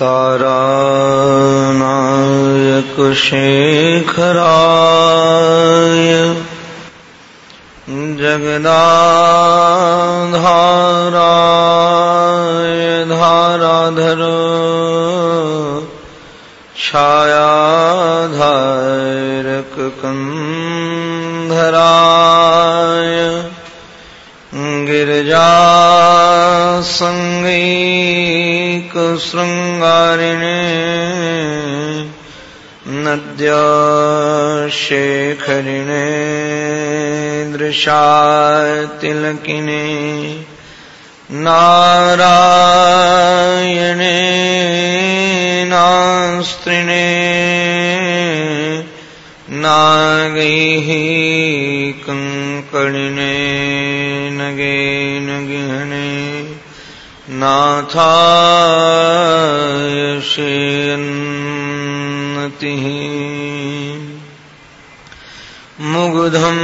तारानायकशेखराय जगदाधाराय धाराधर। छायाधारककन्धराय गिरिजासङ्गैकशृङ्गारिणे नद्याशेखरिणे दृशातिलकिने नारायणे नास्त्रिणे नागैः कङ्कणिने नाथाय शेन्नतिः मुग्धम्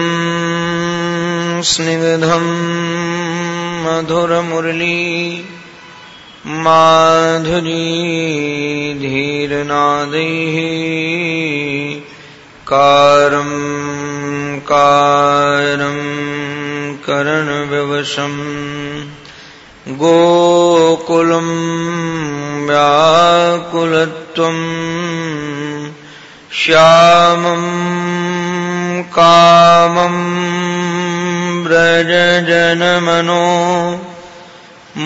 स्निग्धम् मधुरमुरली माधुरी धीरनादैः कारम् कारम् करणविवशम् गोकुलम् व्याकुलत्वम् श्यामम् कामम् व्रजजनमनो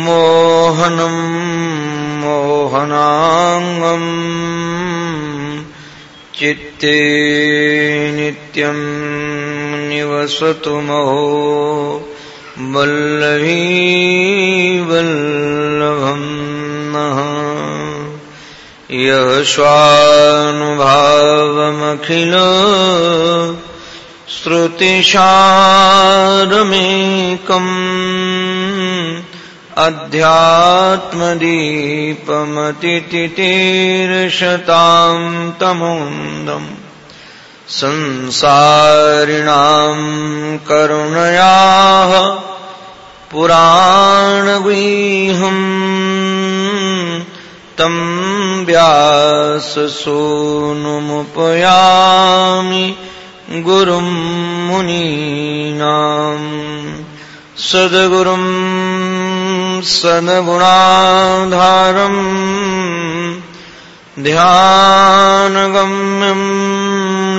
मोहनम् मोहनाङ्गम् चित्ते नित्यम् निवसतु महो वल्लभम् यः स्वानुभावमखिल श्रुतिशारमेकम् अध्यात्मदीपमतितितीर्षताम् तमोन्दम् संसारिणाम् करुणयाः पुराणगृहम् तम् व्याससूनुमुपयामि गुरुम् मुनीनाम् सद्गुरुम् सद्गुणाधारम् ध्यानगम्यम्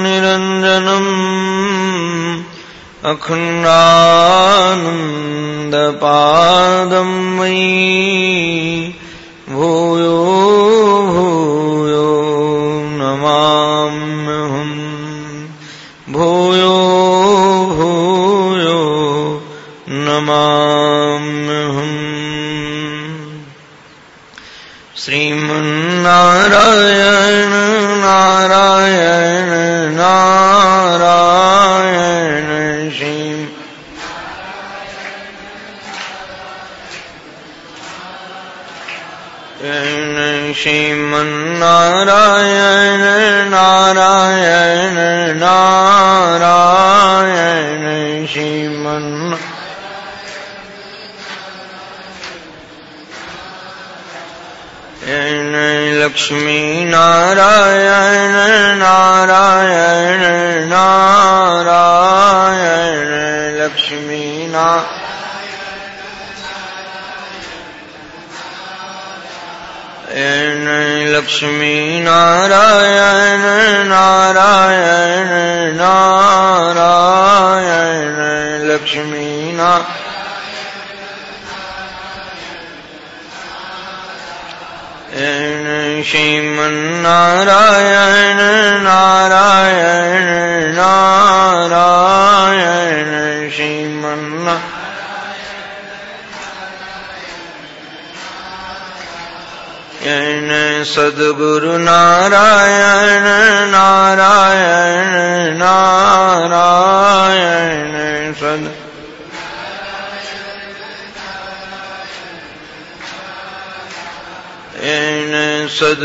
निरञ्जनम् अखण्डानन्दपादम् मयि।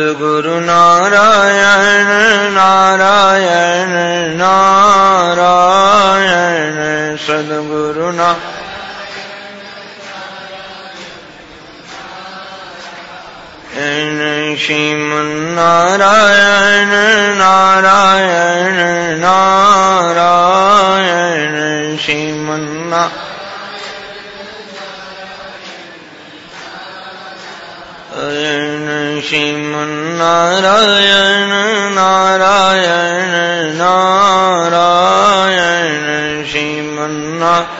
सद्गुरु नारायण नारायण नारायण सद्गुरु ना श्रीमन्नारायण नारायण नारायण श्रीमन्ना श्रीमन्नारायण, नारायण नारायण, श्रीमन्ना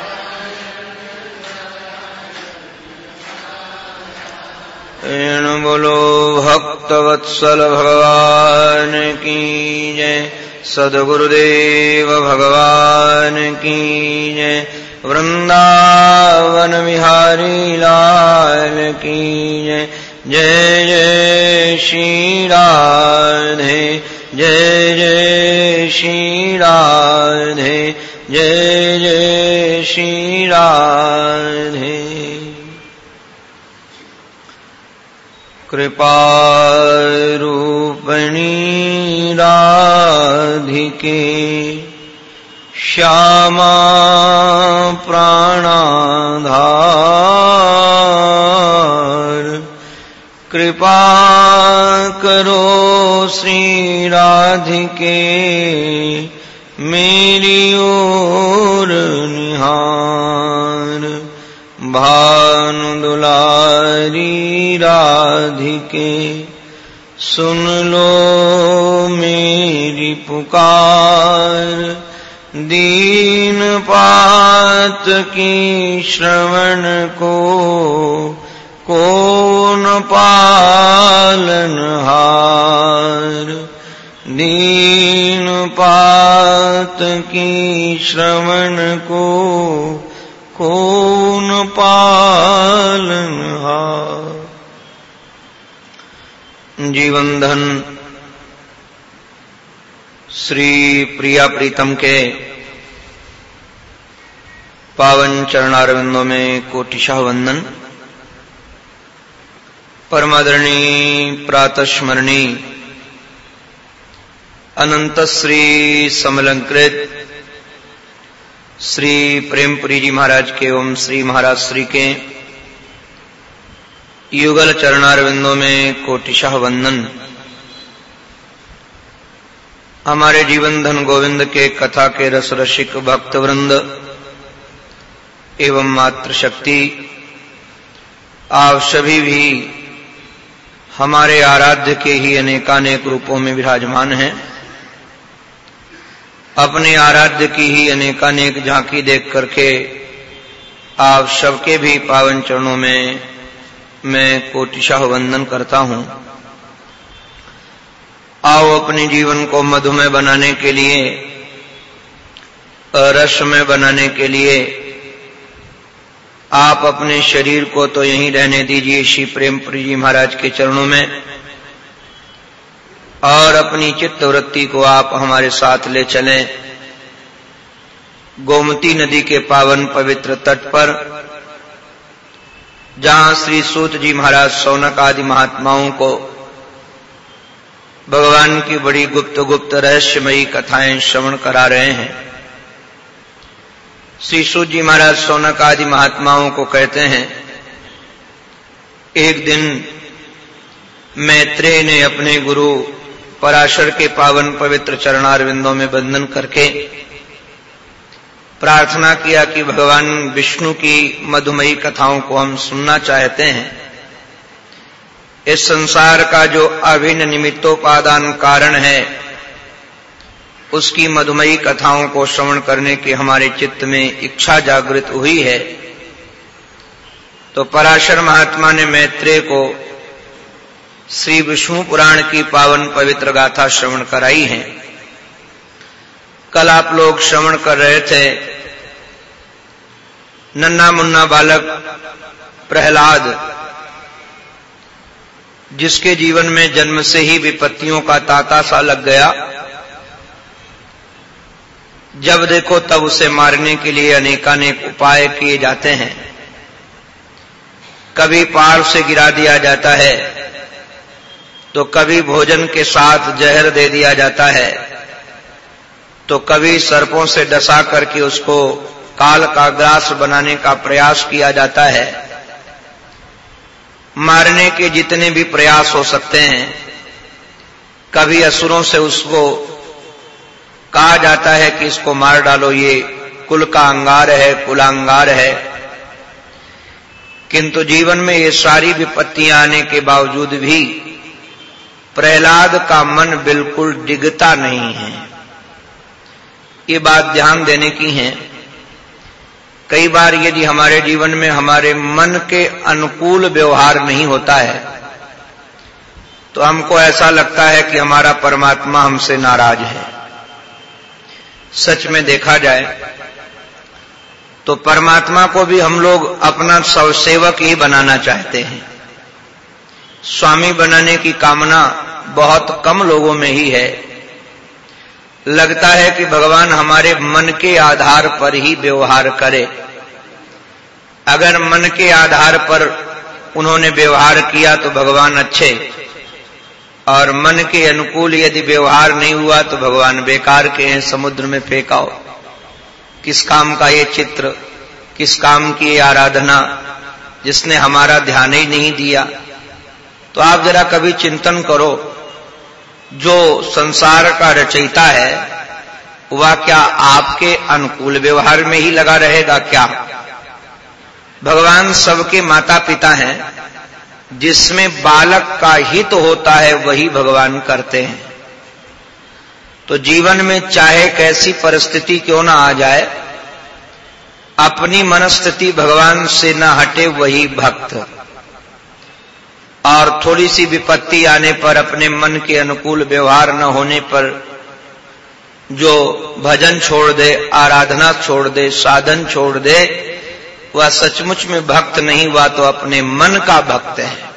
एण बोलो भक्तवत्सल भगवान की जय, सदगुरुदेव भगवान की जय, वृंदावन बिहारी लाल की जय। जय जय श्री राधे, जय जय श्री राधे, जय जय श्री राधे। कृपारूपणी राधिके, श्यामा प्राणाधार कृपा करो श्री राधिके, मेरी ओर निहार। भानु दुलारी राधिके, सुन लो मेरी पुकार। दीन पात की श्रवण को कौन पालन हार, दीन पात की श्रवण को कौन पालन हार। जीवन धन श्री प्रिया प्रीतम के पावन चरणारविंदों में कोटिशाह वंदन। परमादरणी, प्रातस्मरणी। अनंत श्री समलंकृत। श्री प्रेमपुरी जी महाराज के ओम श्री महाराज श्री के। युगल चरणारविंदों में कोटिशाह वंदन। हमारे जीवन धन गोविंद के कथा के रस रसिक भक्त वृंद एवं मातृशक्ति, आप सभी भी हमारे आराध्य के ही अनेकानेक रूपों में विराजमान हैं। अपने आराध्य की ही अनेकानेक झांकी देख करके आप सबके भी पावन चरणों में मैं कोटिशाह वंदन करता हूँ। आओ अपने जीवन को मधुमय बनाने के लिए रसमय बनाने के लिए आप अपने शरीर को तो यहीं रहने दीजिए श्री प्रेमपुरी जी महाराज के चरणों में। और अपनी चित्त वृत्ति को आप हमारे साथ ले चलें। गोमती नदी के पावन पवित्र तट पर, जहाँ श्री सूत जी महाराज सौनक आदि महात्माओं को भगवान की बड़ी गुप्त गुप्त रहस्यमयी कथाएँ श्रवण करा रहे हैं। श्री सूत जी महाराज सोनक आदि महात्माओं को कहते हैं, एक दिन मैत्रेय ने अपने गुरु पराशर के पावन पवित्र चरणारविंदों में बंधन करके प्रार्थना किया कि भगवान विष्णु की मधुमयी कथाओं को हम सुनना चाहते हैं। इस संसार का जो अभिन्न निमित्तोपादान कारण है उसकी मधुमयी कथाओं को श्रवण करने की हमारे चित्त में इच्छा जागृत हुई है। तो पराशर महात्मा ने मैत्रेय को श्री विष्णु पुराण की पावन पवित्र गाथा श्रवण कराई है। कल आप लोग श्रवण कर रहे थे नन्ना मुन्ना बालक प्रहलाद, जिसके जीवन में जन्म से ही विपत्तियों का ताता सा लग गया। जब देखो तब उसे मारने के लिए अनेकानेक उपाय किए जाते हैं। कभी पार से गिरा दिया जाता है तो कभी भोजन के साथ जहर दे दिया जाता है तो कभी सर्पों से डसा करके उसको काल का ग्रास बनाने का प्रयास किया जाता है। मारने के जितने भी प्रयास हो सकते हैं, कभी असुरों से उसको कहा जाता है कि इसको मार डालो, ये कुल का अंगार है, कुलांगार है। किंतु जीवन में ये सारी विपत्तियाँ आने के बावजूद भी प्रहलाद का मन बिल्कुल डिगता नहीं है। ये बात ध्यान देने की है। कई बार यदि हमारे जीवन में हमारे मन के अनुकूल व्यवहार नहीं होता है तो हमको ऐसा लगता है कि हमारा परमात्मा हमसे नाराज़ है। सच में देखा जाए तो परमात्मा को भी हम लोग अपना सवसेवक ही बनाना चाहते हैं। स्वामी बनाने की कामना बहुत कम लोगों में ही है। लगता है कि भगवान हमारे मन के आधार पर ही व्यवहार करे। अगर मन के आधार पर उन्होंने व्यवहार किया तो भगवान अच्छे। और मन के अनुकूल यदि व्यवहार नहीं हुआ तो भगवान बेकार के हैं, समुद्र में फेंकाओ। किस काम का ये चित्र, किस काम की ये आराधना, जिसने हमारा ध्यान ही नहीं दिया? तो आप जरा कभी चिंतन करो, जो संसार का रचयिता है, वह क्या आपके अनुकूल व्यवहार में ही लगा रहेगा क्या? भगवान सबके माता पिता हैं जिसमें बालक का हित तो होता है, वही भगवान करते हैं। तो जीवन में चाहे कैसी परिस्थिति क्यों ना आ जाए, अपनी मनस्थिति भगवान से न हटे वही भक्त। और थोड़ी सी विपत्ति आने पर, अपने मन के अनुकूल व्यवहार न होने पर, जो भजन छोड़ दे, आराधना छोड़ दे, साधन छोड़ दे वह सचमुच में भक्त नहीं हुआ तो अपने मन का भक्त है।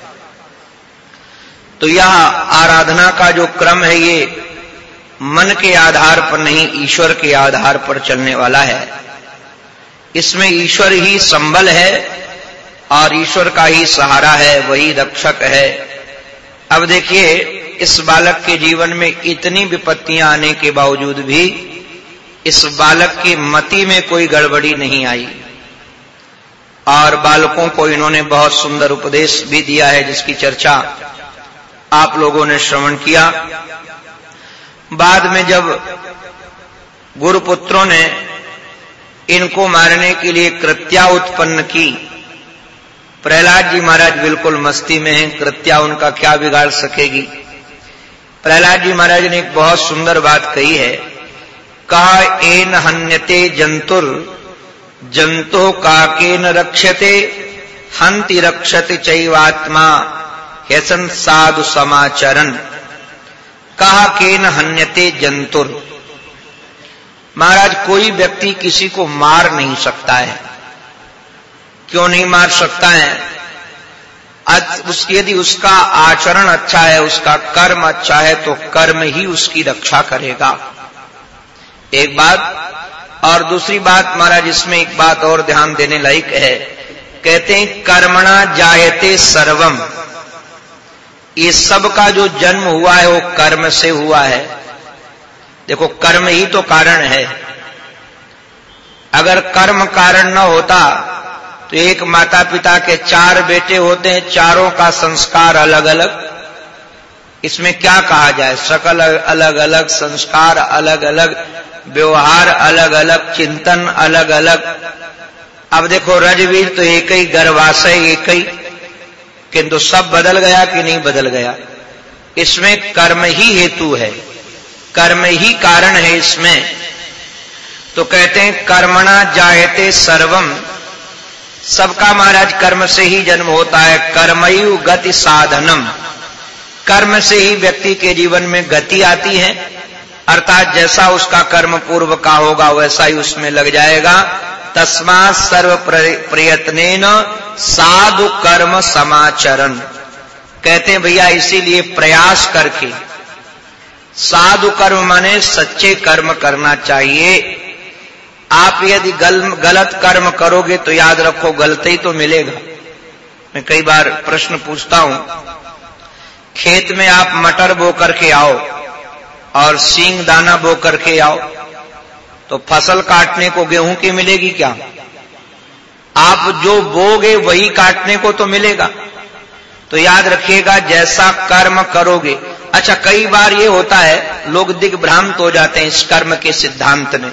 तो यह आराधना का जो क्रम है, ये मन के आधार पर नहीं, ईश्वर के आधार पर चलने वाला है। इसमें ईश्वर ही संबल है, और ईश्वर का ही सहारा है, वही रक्षक है। अब देखिए, इस बालक के जीवन में इतनी विपत्तियाँ आने के बावजूद भी, इस बालक की मति में कोई गड़बड़ी नहीं आई। और बालकों को इन्होंने बहुत सुंदर उपदेश भी दिया है जिसकी चर्चा आप लोगों ने श्रवण किया। बाद में जब गुरुपुत्रों ने इनको मारने के लिए कृत्या उत्पन्न की, प्रहलाद जी महाराज बिल्कुल मस्ती में हैं, कृत्या उनका क्या बिगाड़ सकेगी? प्रहलाद जी महाराज ने एक बहुत सुंदर बात कही है कहा एन हन्यते जंतुर जंतो काकेन रक्षते, हंति रक्षते चैवात्मा, यसन साधु समाचरण कहा केन हन्यते जंतुर। महाराज, कोई व्यक्ति किसी को मार नहीं सकता है। क्यों नहीं मार सकता है? उस, यदि उसका आचरण अच्छा है, उसका कर्म अच्छा है तो कर्म ही उसकी रक्षा करेगा। एक बात और दूसरी बात महाराज, इसमें एक बात और ध्यान देने लायक है। कहते हैं, कर्मणा जायते सर्वम। ये सब का जो जन्म हुआ है, वो कर्म से हुआ है। देखो, कर्म ही तो कारण है। अगर कर्म कारण न होता तो एक माता पिता के चार बेटे होते हैं, चारों का संस्कार अलग अलग इसमें क्या कहा जाए? सकल अलग अलग संस्कार अलग अलग व्यवहार अलग अलग चिंतन अलग अलग अब देखो रजवीर तो एक ही, गर्भाशय एक ही, किंतु सब बदल गया कि नहीं बदल गया? इसमें कर्म ही हेतु है। कर्म ही कारण है इसमें। तो कहते हैं, कर्मणा जायते सर्वम। सबका महाराज, कर्म से ही जन्म होता है, कर्मयु गति साधनम। कर्म से ही व्यक्ति के जीवन में गति आती है। अर्थात जैसा उसका कर्म पूर्व का होगा वैसा ही उसमें लग जाएगा। तस्मा सर्व प्रयत्न साधु कर्म समाचरण। कहते हैं भैया इसीलिए प्रयास करके साधु कर्म माने सच्चे कर्म करना चाहिए। आप यदि गल, गलत कर्म करोगे तो याद रखो गलत ही तो मिलेगा। मैं कई बार प्रश्न पूछता हूँ खेत में आप मटर बो करके आओ और सींग दाना बो करके आओ। तो फ़सल काटने को गेहूँ की मिलेगी क्या? आप जो बोगे वही काटने को तो मिलेगा। तो याद रखिएगा, जैसा कर्म करोगे। अच्छा कई बार ये होता है, लोग दिग्भ्रांत हो जाते हैं इस कर्म के सिद्धांत में।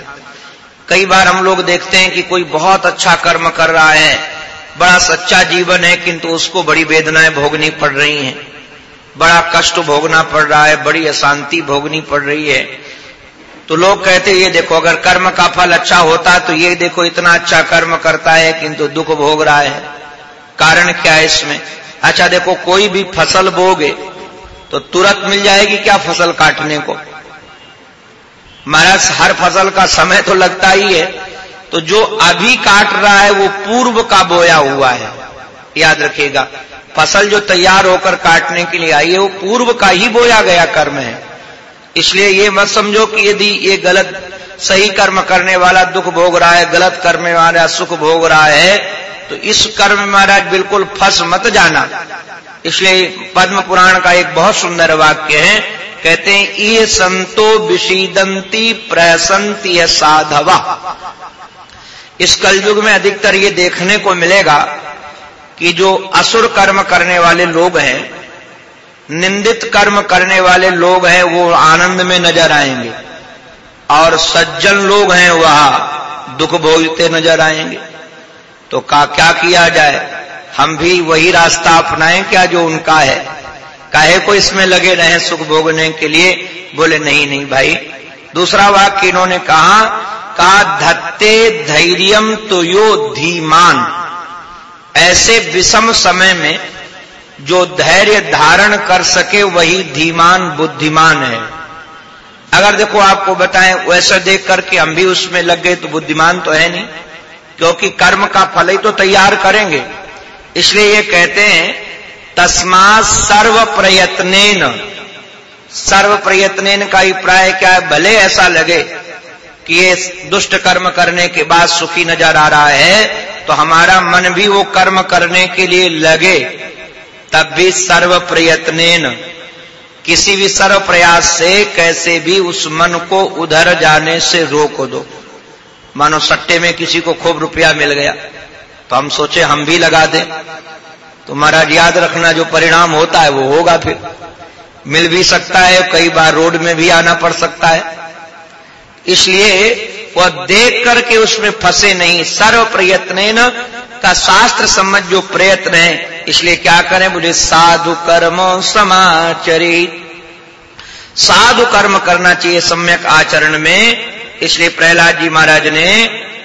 कई बार हम लोग देखते हैं कि कोई बहुत अच्छा कर्म कर रहा है, बड़ा सच्चा जीवन है, किंतु उसको बड़ी वेदनाएँ भोगनी पड़ रही हैं। बड़ा कष्ट भोगना पड़ रहा है, बड़ी अशांति भोगनी पड़ रही है। तो लोग कहते ये देखो, अगर कर्म का फल अच्छा होता तो ये देखो, इतना अच्छा कर्म करता है, किंतु दुख भोग रहा है। कारण क्या है इसमें? अच्छा देखो, कोई भी फ़सल बोगे तो तुरंत मिल जाएगी क्या फ़सल काटने को? महाराज, हर फ़सल का समय तो लगता ही है। तो जो अभी काट रहा है, वो पूर्व का बोया हुआ है। याद रखिएगा फ़सल जो तैयार होकर काटने के लिए आई है, वो पूर्व का ही बोया गया कर्म है। इसलिए ये मत समझो कि यदि ये गलत सही कर्म करने वाला दुख भोग रहा है, गलत कर्म वाला सुख भोग रहा है तो इस कर्म महाराज बिल्कुल फंस मत जाना। इसलिए पद्म पुराण का एक बहुत सुंदर वाक्य है, कहते हैं ये संतो विशीदंती प्रसंती साधवा। इस कलयुग में अधिकतर ये देखने को मिलेगा कि जो असुर कर्म करने वाले लोग हैं, निंदित कर्म करने वाले लोग हैं, वो आनंद में नज़र आएँगे। और सज्जन लोग हैं, वह दुख भोगते नज़र आएँगे। तो का, क्या किया जाए? हम भी वही रास्ता अपनाएँ क्या जो उनका है? काहे को इसमें लगे रहे सुख भोगने के लिए? बोले, नहीं नहीं भाई। दूसरा वाक्य इन्होंने कहा, का धत्ते धैर्यम तो यो धीमान। ऐसे विषम समय में जो धैर्य धारण कर सके वही धीमान, बुद्धिमान है। अगर देखो आपको बताएँ, वैसा देख करके हम भी उसमें लग गए तो बुद्धिमान तो है नहीं, क्योंकि कर्म का फल ही तो तैयार करेंगे। इसलिए ये कहते हैं तस्मा सर्व प्रयत्न सर्व प्रयत्न का अभिप्राय क्या है? भले ऐसा लगे कि ये दुष्ट कर्म करने के बाद सुखी नज़र आ रहा है तो हमारा मन भी वो कर्म करने के लिए लगे, तब भी सर्व प्रयत्न किसी भी सर्व प्रयास से कैसे भी उस मन को उधर जाने से रोक दो। मानो सट्टे में किसी को खूब रुपया मिल गया तो हम सोचे हम भी लगा दें। तो महाराज, याद रखना जो परिणाम होता है वो होगा फिर। मिल भी सकता है, कई बार रोड में भी आना पड़ सकता है। इसलिए वह देख करके उसमें फंसे नहीं। सर्व प्रयत्न का शास्त्र समझ जो प्रयत्न है, इसलिए क्या करें? बोले, साधु कर्म समाचरित। साधु कर्म करना चाहिए सम्यक आचरण में। इसलिए प्रहलाद जी महाराज ने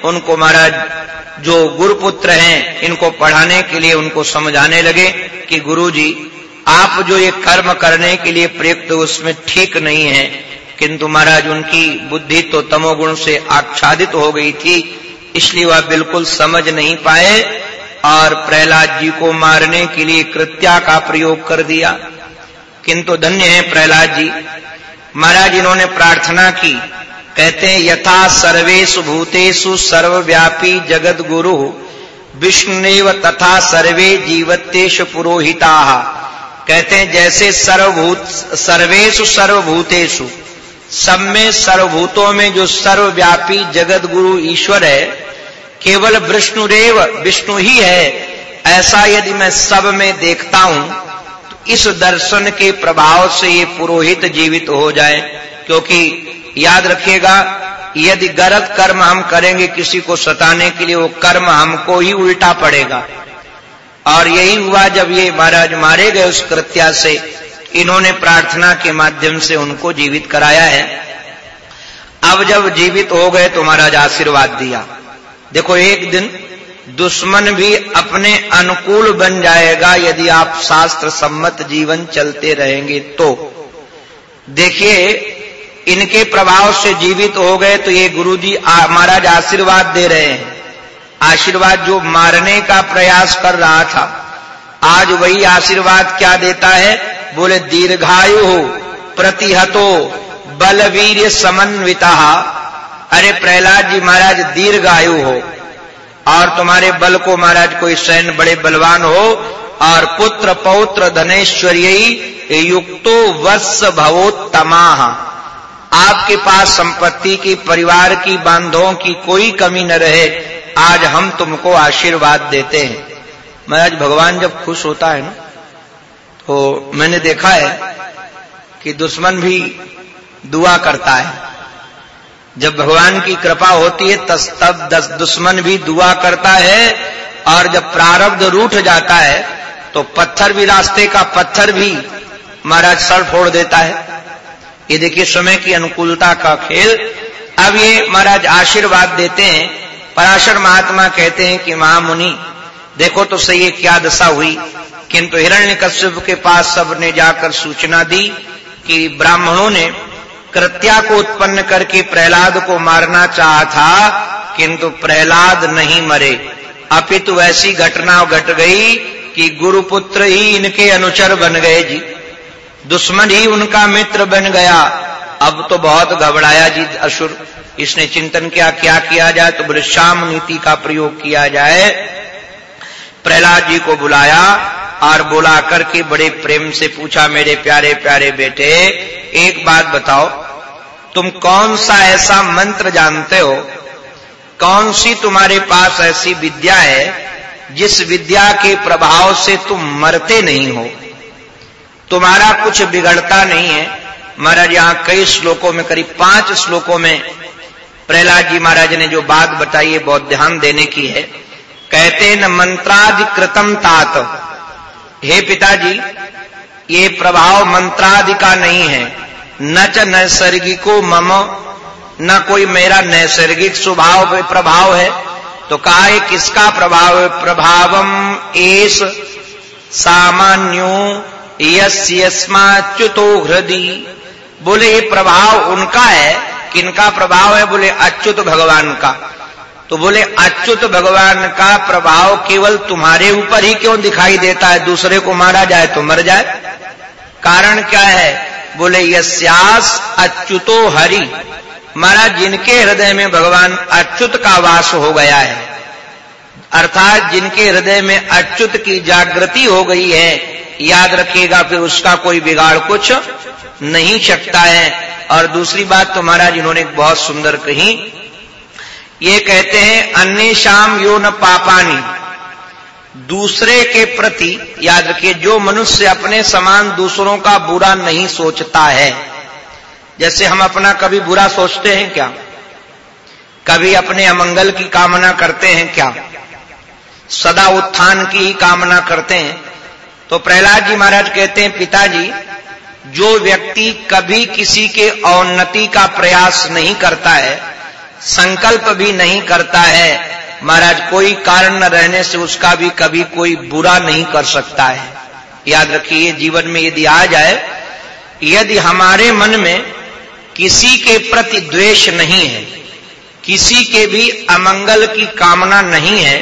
उनको महाराज, जो गुरुपुत्र हैं, इनको पढ़ाने के लिए उनको समझाने लगे कि गुरु जी आप जो ये कर्म करने के लिए प्रयुक्त उसमें ठीक नहीं है। किंतु महाराज, उनकी बुद्धि तो तमोगुण से आच्छादित हो गई थी, इसलिए वह बिल्कुल समझ नहीं पाए और प्रहलाद जी को मारने के लिए कृत्या का प्रयोग कर दिया। किंतु धन्य है प्रहलाद जी। महाराज, इन्होंने प्रार्थना की। कहते हैं, यथा सर्वेशु भूतेषु सर्वव्यापी जगत गुरु विष्णुदेव तथा सर्वे जीवतेश पुरोहिता। कहते हैं, जैसे सर्वभूत सर्वेशु सर्वभूतेषु सब में, सर्वभूतों में जो सर्वव्यापी जगत गुरु ईश्वर है, केवल विष्णुदेव, विष्णु ही है। ऐसा यदि मैं सब में देखता हूँ तो इस दर्शन के प्रभाव से ये पुरोहित जीवित हो जाए, क्योंकि याद रखिएगा, यदि गलत कर्म हम करेंगे किसी को सताने के लिए, वो कर्म हमको ही उल्टा पड़ेगा। और यही हुआ जब ये महाराज मारे गए उस कृत्या से। इन्होंने प्रार्थना के माध्यम से उनको जीवित कराया है। अब जब जीवित हो गए तो महाराज आशीर्वाद दिया। देखो, एक दिन दुश्मन भी अपने अनुकूल बन जाएगा यदि आप शास्त्र सम्मत जीवन चलते रहेंगे तो। देखिए, इनके प्रभाव से जीवित हो गए तो ये गुरु जी महाराज आशीर्वाद दे रहे हैं। आशीर्वाद जो मारने का प्रयास कर रहा था आज वही आशीर्वाद क्या देता है? बोले, दीर्घायु हो, प्रतिहतो, बलवीर समन्विता। अरे प्रहलाद जी महाराज, दीर्घायु हो। और तुम्हारे बल को महाराज, कोई सैन्य बड़े बलवान हो, और पुत्र पौत्र धनेश्वर्य युक्तो वत्स भवोत्तमा। आपके पास संपत्ति की, परिवार की, बांधों की कोई कमी न रहे। आज हम तुमको आशीर्वाद देते हैं। महाराज भगवान जब खुश होता है ना तो मैंने देखा है कि दुश्मन भी दुआ करता है। जब भगवान की कृपा होती है, तस तब दस दुश्मन भी दुआ करता है, और जब प्रारब्ध रूठ जाता है तो पत्थर भी, रास्ते का पत्थर भी महाराज सर फोड़ देता है। ये देखिए समय की अनुकूलता का खेल। अब ये महाराज आशीर्वाद देते हैं। पराशर महात्मा कहते हैं कि महामुनि देखो तो सही क्या दशा हुई? किंतु हिरण्य कश्यप के पास सबने जाकर सूचना दी कि ब्राह्मणों ने कृत्या को उत्पन्न करके प्रहलाद को मारना चाहा था, किंतु प्रहलाद नहीं मरे। अपितु ऐसी घटना घट गई कि गुरुपुत्र ही इनके अनुचर बन गए जी। दुश्मन ही उनका मित्र बन गया। अब तो बहुत घबराया जी असुर। इसने चिंतन किया, क्या किया जाए? तो शाम नीति का प्रयोग किया जाए। प्रहलाद जी को बुलाया और बुला करके बड़े प्रेम से पूछा, मेरे प्यारे प्यारे बेटे, एक बात बताओ, तुम कौन सा ऐसा मंत्र जानते हो? कौन सी तुम्हारे पास ऐसी विद्या है जिस विद्या के प्रभाव से तुम मरते नहीं हो? तुम्हारा कुछ बिगड़ता नहीं है। महाराज, यहाँ कई श्लोकों में, करीब पाँच श्लोकों में प्रहलाद जी महाराज ने जो बात बताई है, बहुत ध्यान देने की है। कहते न मंत्राधिकृतम तात। हे पिताजी, ये प्रभाव मंत्रादि का नहीं है। न च नैसर्गिको मम, न कोई मेरा नैसर्गिक स्वभाव प्रभाव है। तो कहा किसका प्रभाव प्रभावम एस सामान्यो यस्माच्युतो हृदय बोले, ये प्रभाव उनका है, किनका प्रभाव है? बोले, अच्युत भगवान का। तो बोले, अच्युत भगवान का प्रभाव केवल तुम्हारे ऊपर ही क्यों दिखाई देता है? दूसरे को मारा जाए तो मर जाए। कारण क्या है? बोले, यस्यास अच्युतो हरि। महाराज, जिनके हृदय में भगवान अच्युत का वास हो गया है, अर्थात जिनके हृदय में अच्युत की जागृति हो गई है, याद रखिएगा, फिर उसका कोई बिगाड़ कुछ नहीं सकता है। और दूसरी बात तो महाराज, इन्होंने बहुत सुंदर कही ये कहते हैं अन्य शाम यो न पापानी। दूसरे के प्रति, याद रखिए, जो मनुष्य अपने समान दूसरों का बुरा नहीं सोचता है। जैसे हम अपना कभी बुरा सोचते हैं क्या? कभी अपने अमंगल की कामना करते हैं क्या? सदा उत्थान की ही कामना करते हैं। तो प्रहलाद जी महाराज कहते हैं, पिताजी, जो व्यक्ति कभी किसी के औन्नति का प्रयास नहीं करता है संकल्प भी नहीं करता है। महाराज, कोई कारण न रहने से उसका भी कभी कोई बुरा नहीं कर सकता है। याद रखिए, जीवन में यदि आ जाए, यदि हमारे मन में किसी के प्रति द्वेष नहीं है, किसी के भी अमंगल की कामना नहीं है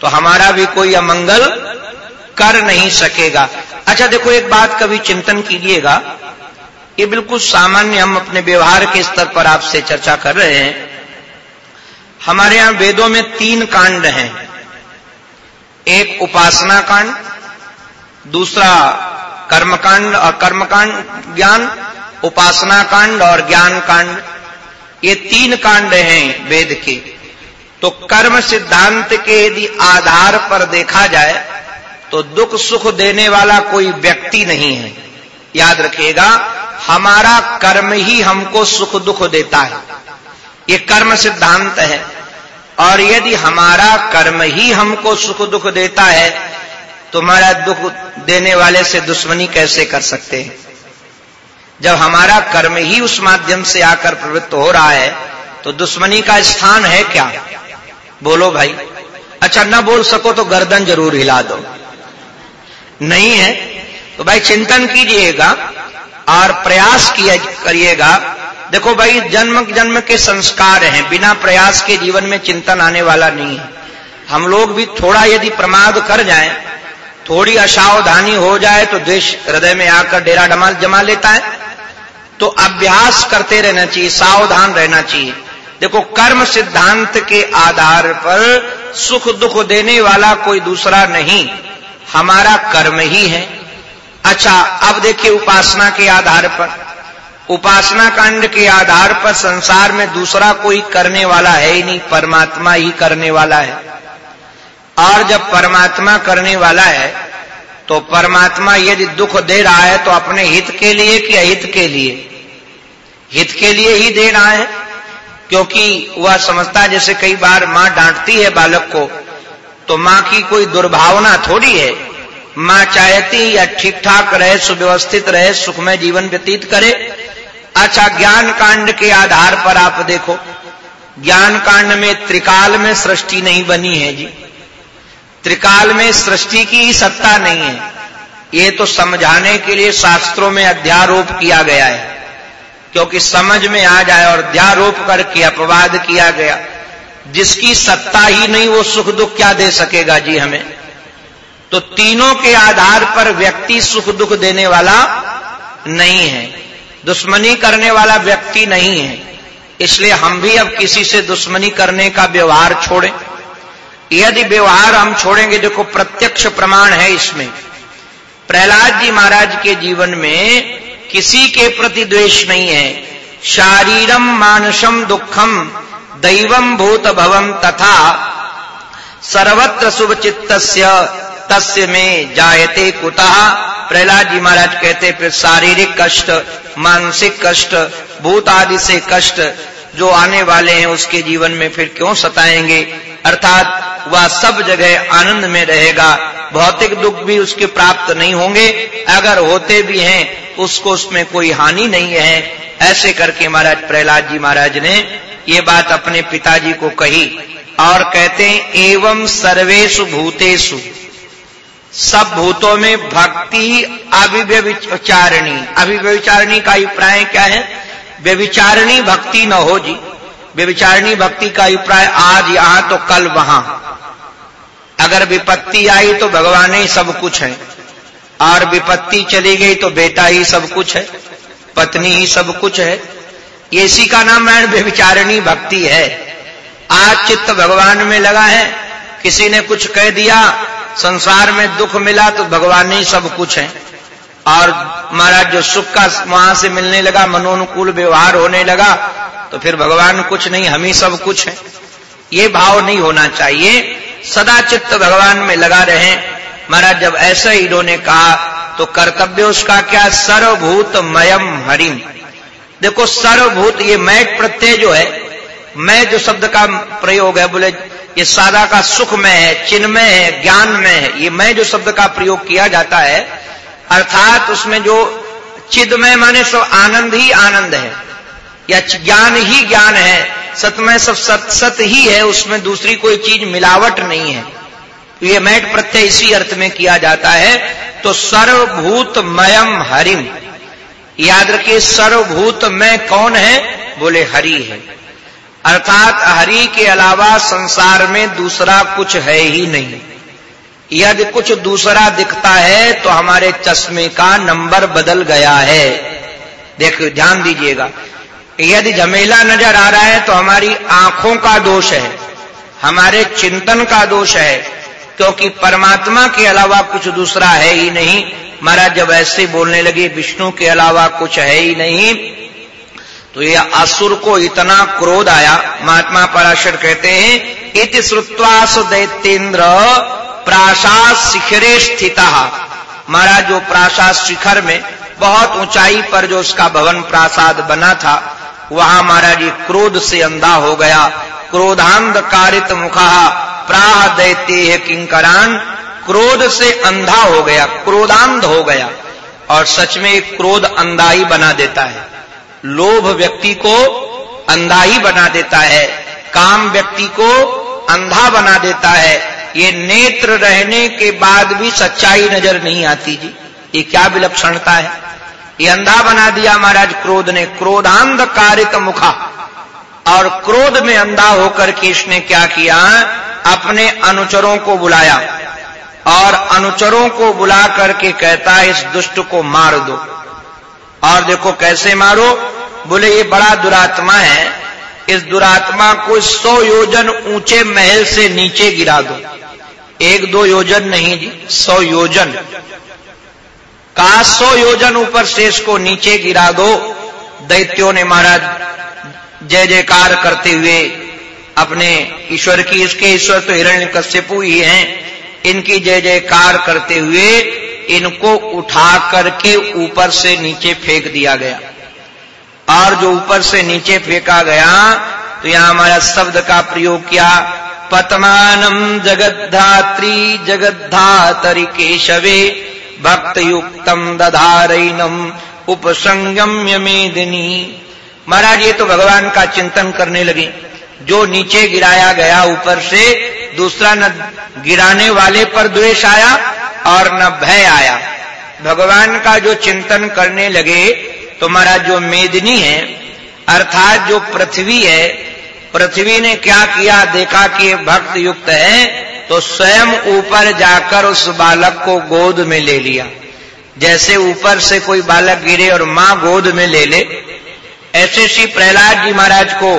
तो हमारा भी कोई अमंगल कर नहीं सकेगा। अच्छा देखो, एक बात कभी चिंतन कीजिएगा। ये बिल्कुल सामान्य हम अपने व्यवहार के स्तर पर आपसे चर्चा कर रहे हैं। हमारे यहाँ वेदों में तीन कांड हैं। एक उपासना कांड, दूसरा कर्मकांड और कर्मकांड ज्ञान, उपासना कांड और ज्ञान कांड। ये तीन कांड हैं वेद के। तो कर्म सिद्धांत के यदि आधार पर देखा जाए तो दुख सुख देने वाला कोई व्यक्ति नहीं है। याद रखिएगा, हमारा कर्म ही हमको सुख दुख देता है। ये कर्म सिद्धांत है। और यदि हमारा कर्म ही हमको सुख दुख देता है तो हमारा दुख देने वाले से दुश्मनी कैसे कर सकते हैं? जब हमारा कर्म ही उस माध्यम से आकर प्रवृत्त हो रहा है तो दुश्मनी का स्थान है क्या? बोलो भाई। अच्छा न बोल सको तो गर्दन ज़रूर हिला दो। नहीं है? तो भाई चिंतन कीजिएगा और प्रयास किया करिएगा देखो भाई जन्म जन्म के संस्कार हैं। बिना प्रयास के जीवन में चिंतन आने वाला नहीं है। हम लोग भी थोड़ा यदि प्रमाद कर जाएँ, थोड़ी असावधानी हो जाए तो देश हृदय में आकर डेरा डमाल जमा लेता है। तो अभ्यास करते रहना चाहिए सावधान रहना चाहिए। देखो कर्म सिद्धांत के आधार पर सुख दुख देने वाला कोई दूसरा नहीं। हमारा कर्म ही है। अच्छा अब देखिए उपासना के आधार पर। उपासना कांड के आधार पर संसार में दूसरा कोई करने वाला है ही नहीं, परमात्मा ही करने वाला है। और जब परमात्मा करने वाला है तो परमात्मा यदि दुख दे रहा है तो अपने हित के लिए कि अहित के लिए? हित के लिए ही दे रहा है, क्योंकि वह समझता जैसे कई बार माँ डांटती है बालक को तो माँ की कोई दुर्भावना थोड़ी है। माँ चाहती या ठीक ठाक रहे, सुव्यवस्थित रहे, सुखमय जीवन व्यतीत करे अच्छा ज्ञान कांड के आधार पर आप देखो। ज्ञान कांड में त्रिकाल में सृष्टि नहीं बनी है जी। त्रिकाल में सृष्टि की ही सत्ता नहीं है। ये तो समझाने के लिए शास्त्रों में अध्यारोप किया गया है। क्योंकि समझ में आ जाए और अध्यारोप करके अपवाद किया गया, जिसकी सत्ता ही नहीं, वो सुख दुख क्या दे सकेगा जी हमें? तो तीनों के आधार पर व्यक्ति सुख दुख देने वाला नहीं है। दुश्मनी करने वाला व्यक्ति नहीं है। इसलिए हम भी अब किसी से दुश्मनी करने का व्यवहार छोड़ें। यदि व्यवहार हम छोड़ेंगे, देखो प्रत्यक्ष प्रमाण है इसमें। प्रहलाद जी महाराज के जीवन में किसी के प्रति द्वेष नहीं है। शारीरम, मानसम, दुखम, दैवम भूत भवम तथा सर्वत्र शुभ चित्त तस्य में जायते कुतः? प्रहलाद जी महाराज कहते, फिर शारीरिक कष्ट, मानसिक कष्ट भूत आदि से कष्ट जो आने वाले हैं उसके जीवन में फिर क्यों सताएँगे? अर्थात वह सब जगह आनंद में रहेगा, भौतिक दुख भी उसके प्राप्त नहीं होंगे, अगर होते भी हैं, उसको उसमें कोई हानि नहीं है। ऐसे करके महाराज प्रहलाद जी महाराज ने ये बात अपने पिताजी को कही और कहते हैं, एवं सर्वेशु भूतेषु। सब भूतों में भक्ति अभिव्यविचारणी। अभिव्यविचारणी का अभिप्राय क्या है? व्यविचारणी भक्ति न हो जी। व्यविचारणी भक्ति का अभिप्राय आज यहाँ तो कल वहाँ। अगर विपत्ति आई तो भगवान ही सब कुछ है। और विपत्ति चली गई तो बेटा ही सब कुछ है। पत्नी ही सब कुछ है। इसी का नाम है व्यविचारणी भक्ति है। आज चित्त भगवान में लगा है। किसी ने कुछ कह दिया संसार में दुख मिला तो भगवान ही सब कुछ है। और महाराज जो सुख का वहाँ से मिलने लगा, मनोनुकूल व्यवहार होने लगा तो फिर भगवान कुछ नहीं, हम ही सब कुछ है। ये भाव नहीं होना चाहिए। सदा चित्त भगवान में लगा रहे। महाराज जब ऐसा इन्होंने कहा तो कर्तव्य उसका क्या? सर्वभूत मयम हरिम देखो, सर्वभूत, ये मैट प्रत्यय जो है मैं जो शब्द का प्रयोग है, बोले ये सादा का सुख में है चिन्मय है, ज्ञान में है। ये मैं जो शब्द का प्रयोग किया जाता है, अर्थात उसमें जो चिदमय माने सब आनंद ही आनंद है, या ज्ञान ही ज्ञान है सतमय सब सत सत ही है, उसमें दूसरी कोई चीज़ मिलावट नहीं है। तो ये मैट प्रत्यय इसी अर्थ में किया जाता है तो सर्वभूत मयम हरिम। याद रखिए सर्वभूत में कौन है? बोले हरि है। अर्थात हरि के अलावा संसार में दूसरा कुछ है ही नहीं। यदि कुछ दूसरा दिखता है तो हमारे चश्मे का नंबर बदल गया है। देखो, ध्यान दीजिएगा। यदि झमेला नज़र आ रहा है तो हमारी आँखों का दोष है, हमारे चिंतन का दोष है, क्योंकि परमात्मा के अलावा कुछ दूसरा है ही नहीं। महाराज जब ऐसे बोलने लगे, विष्णु के अलावा कुछ है ही नहीं तो यह असुर को इतना क्रोध आया, महात्मा पराशर कहते हैं, इत श्रुत्वास दैत्येन्द्र प्रासाद शिखरे स्थित। महाराज, जो प्रासाद शिखर में बहुत ऊंचाई पर जो उसका भवन प्रासाद बना था, वहाँ महाराज ये क्रोध से अंधा हो गया। क्रोधांध कारित मुखा, प्राह दैत्य किंकरान, क्रोध से अंधा हो गया, क्रोधांध हो गया। और सच में क्रोध अंधाई बना देता है। लोभ व्यक्ति को अंधाई बना देता है, काम व्यक्ति को अंधा बना देता है। ये नेत्र रहने के बाद भी सच्चाई नज़र नहीं आती जी। ये क्या विलक्षणता है? ये अंधा बना दिया महाराज क्रोध ने। क्रोधांध कारित मुखा। और क्रोध में अंधा होकर के इसने क्या किया? अपने अनुचरों को बुलाया। और अनुचरों को बुला करके कहता है, इस दुष्ट को मार दो। और देखो कैसे मारो? बोले, ये बड़ा दुरात्मा है। इस दुरात्मा को सौ योजन ऊँचे महल से नीचे गिरा दो। एक दो योजन नहीं जी सौ योजन। का सौ योजन ऊपर शेष को नीचे गिरा दो। दैत्यों ने महाराज, जय जयकार करते हुए अपने ईश्वर की, इसके ईश्वर तो हिरण्य कश्यपु ही हैं। इनकी जय जयकार करते हुए इनको उठा करके ऊपर से नीचे फेंक दिया गया। और जो ऊपर से नीचे फेंका गया तो यहाँ हमारा शब्द का प्रयोग किया, पतमानम जगद्धात्री जगद्धातरी केशवे भक्त युक्तम दधारैनम उपसंगम्य मेदिनी। महाराज, ये तो भगवान का चिंतन करने लगे। जो नीचे गिराया गया ऊपर से, दूसरा न गिराने वाले पर द्वेष आया और न भय आया। भगवान का जो चिंतन करने लगे तो महाराज जो मेदनी है, अर्थात जो पृथ्वी है, पृथ्वी ने क्या किया? देखा कि भक्त युक्त है तो स्वयं ऊपर जाकर उस बालक को गोद में ले लिया। जैसे ऊपर से कोई बालक गिरे और माँ गोद में ले ले। ऐसे श्री प्रहलाद जी महाराज को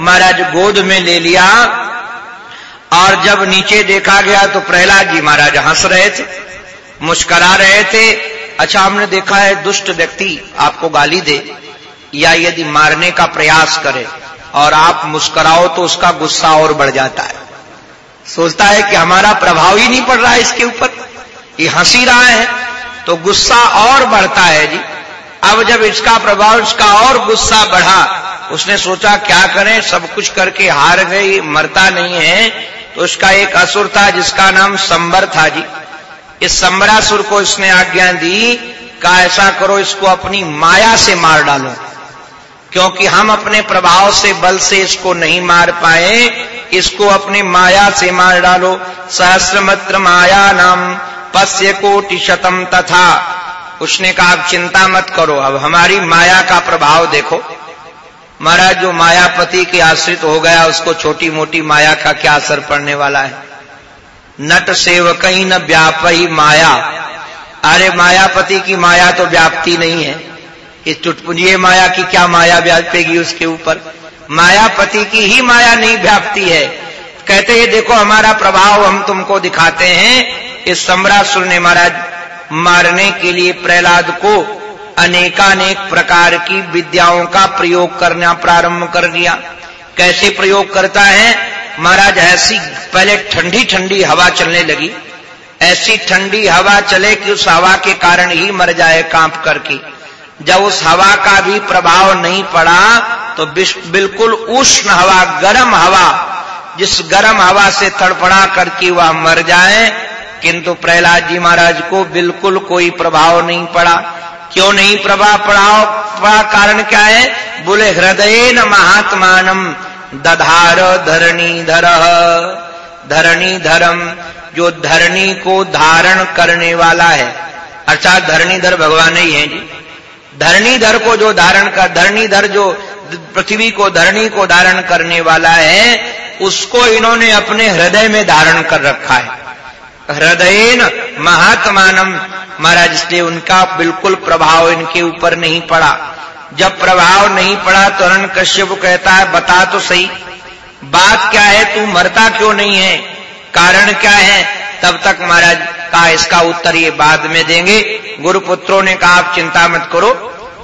महाराज गोद में ले लिया और जब नीचे देखा गया तो प्रहलाद जी महाराज हंस रहे थे, मुस्करा रहे थे। अच्छा हमने देखा है, दुष्ट व्यक्ति आपको गाली दे या यदि मारने का प्रयास करे और आप मुस्कराओ तो उसका गुस्सा और बढ़ जाता है। सोचता है कि हमारा प्रभाव ही नहीं पड़ रहा है इसके ऊपर। ये हँसी रहा है तो गुस्सा और बढ़ता है जी। अब जब इसका प्रभाव, इसका और गुस्सा बढ़ा, उसने सोचा, क्या करें? सब कुछ करके हार गई मरता नहीं है। तो उसका एक असुर था जिसका नाम संबर था जी। इस संबरासुर को इसने आज्ञा दी, का ऐसा करो इसको अपनी माया से मार डालो, क्योंकि हम अपने प्रभाव से, बल से इसको नहीं मार पाए, इसको अपनी माया से मार डालो। सहस्रमत्र माया नाम पश्य कोटि शतम तथा। उसने कहा, अब चिंता मत करो, अब हमारी माया का प्रभाव देखो। महाराज, जो मायापति के आश्रित हो गया, उसको छोटी मोटी माया का क्या असर पड़ने वाला है? नट सेवक ही न व्याप ही माया। अरे, मायापति की माया तो व्याप्ति नहीं है। इस चुटपुंजिए माया की क्या माया व्यापेगी उसके ऊपर? मायापति की ही माया नहीं व्याप्ति है। कहते हैं, देखो, हमारा प्रभाव हम तुमको दिखाते हैं। इस सम्रासुर ने, महाराज, मारने के लिए प्रहलाद को अनेकानेक प्रकार की विद्याओं का प्रयोग करना प्रारंभ कर दिया। कैसे प्रयोग करता है? महाराज ऐसी पहले ठंडी ठंडी हवा चलने लगी। ऐसी ठंडी हवा चले कि उस हवा के कारण ही मर जाए काँप करके। जब उस हवा का भी प्रभाव नहीं पड़ा तो बिल्कुल उष्ण हवा, गर्म हवा, जिस गर्म हवा से तड़पड़ा करके वह मर जाए, किंतु प्रहलाद जी महाराज को बिल्कुल कोई प्रभाव नहीं पड़ा। क्यों नहीं प्रभाव पड़ाव पड़ा कारण क्या है? बोले, हृदय न महात्मानम दधार धरणी धर धरणी धर्म जो धरणी को धारण करने वाला है। अर्थात धरणीधर भगवान ही है जी। धरणीधर को जो धारण कर, धरणीधर जो पृथ्वी को, धरणी को धारण करने वाला है, उसको इन्होंने अपने हृदय में धारण कर रखा है। हृदय महात्मानम महाराज, इसलिए उनका बिल्कुल प्रभाव इनके ऊपर नहीं पड़ा। जब प्रभाव नहीं पड़ा तो अरण कश्यप कहता है, बता तो सही। बात क्या है? तू मरता क्यों नहीं है? कारण क्या है? तब तक महाराज का इसका उत्तर ये बाद में देंगे। गुरुपुत्रों ने कहा, आप चिंता मत करो,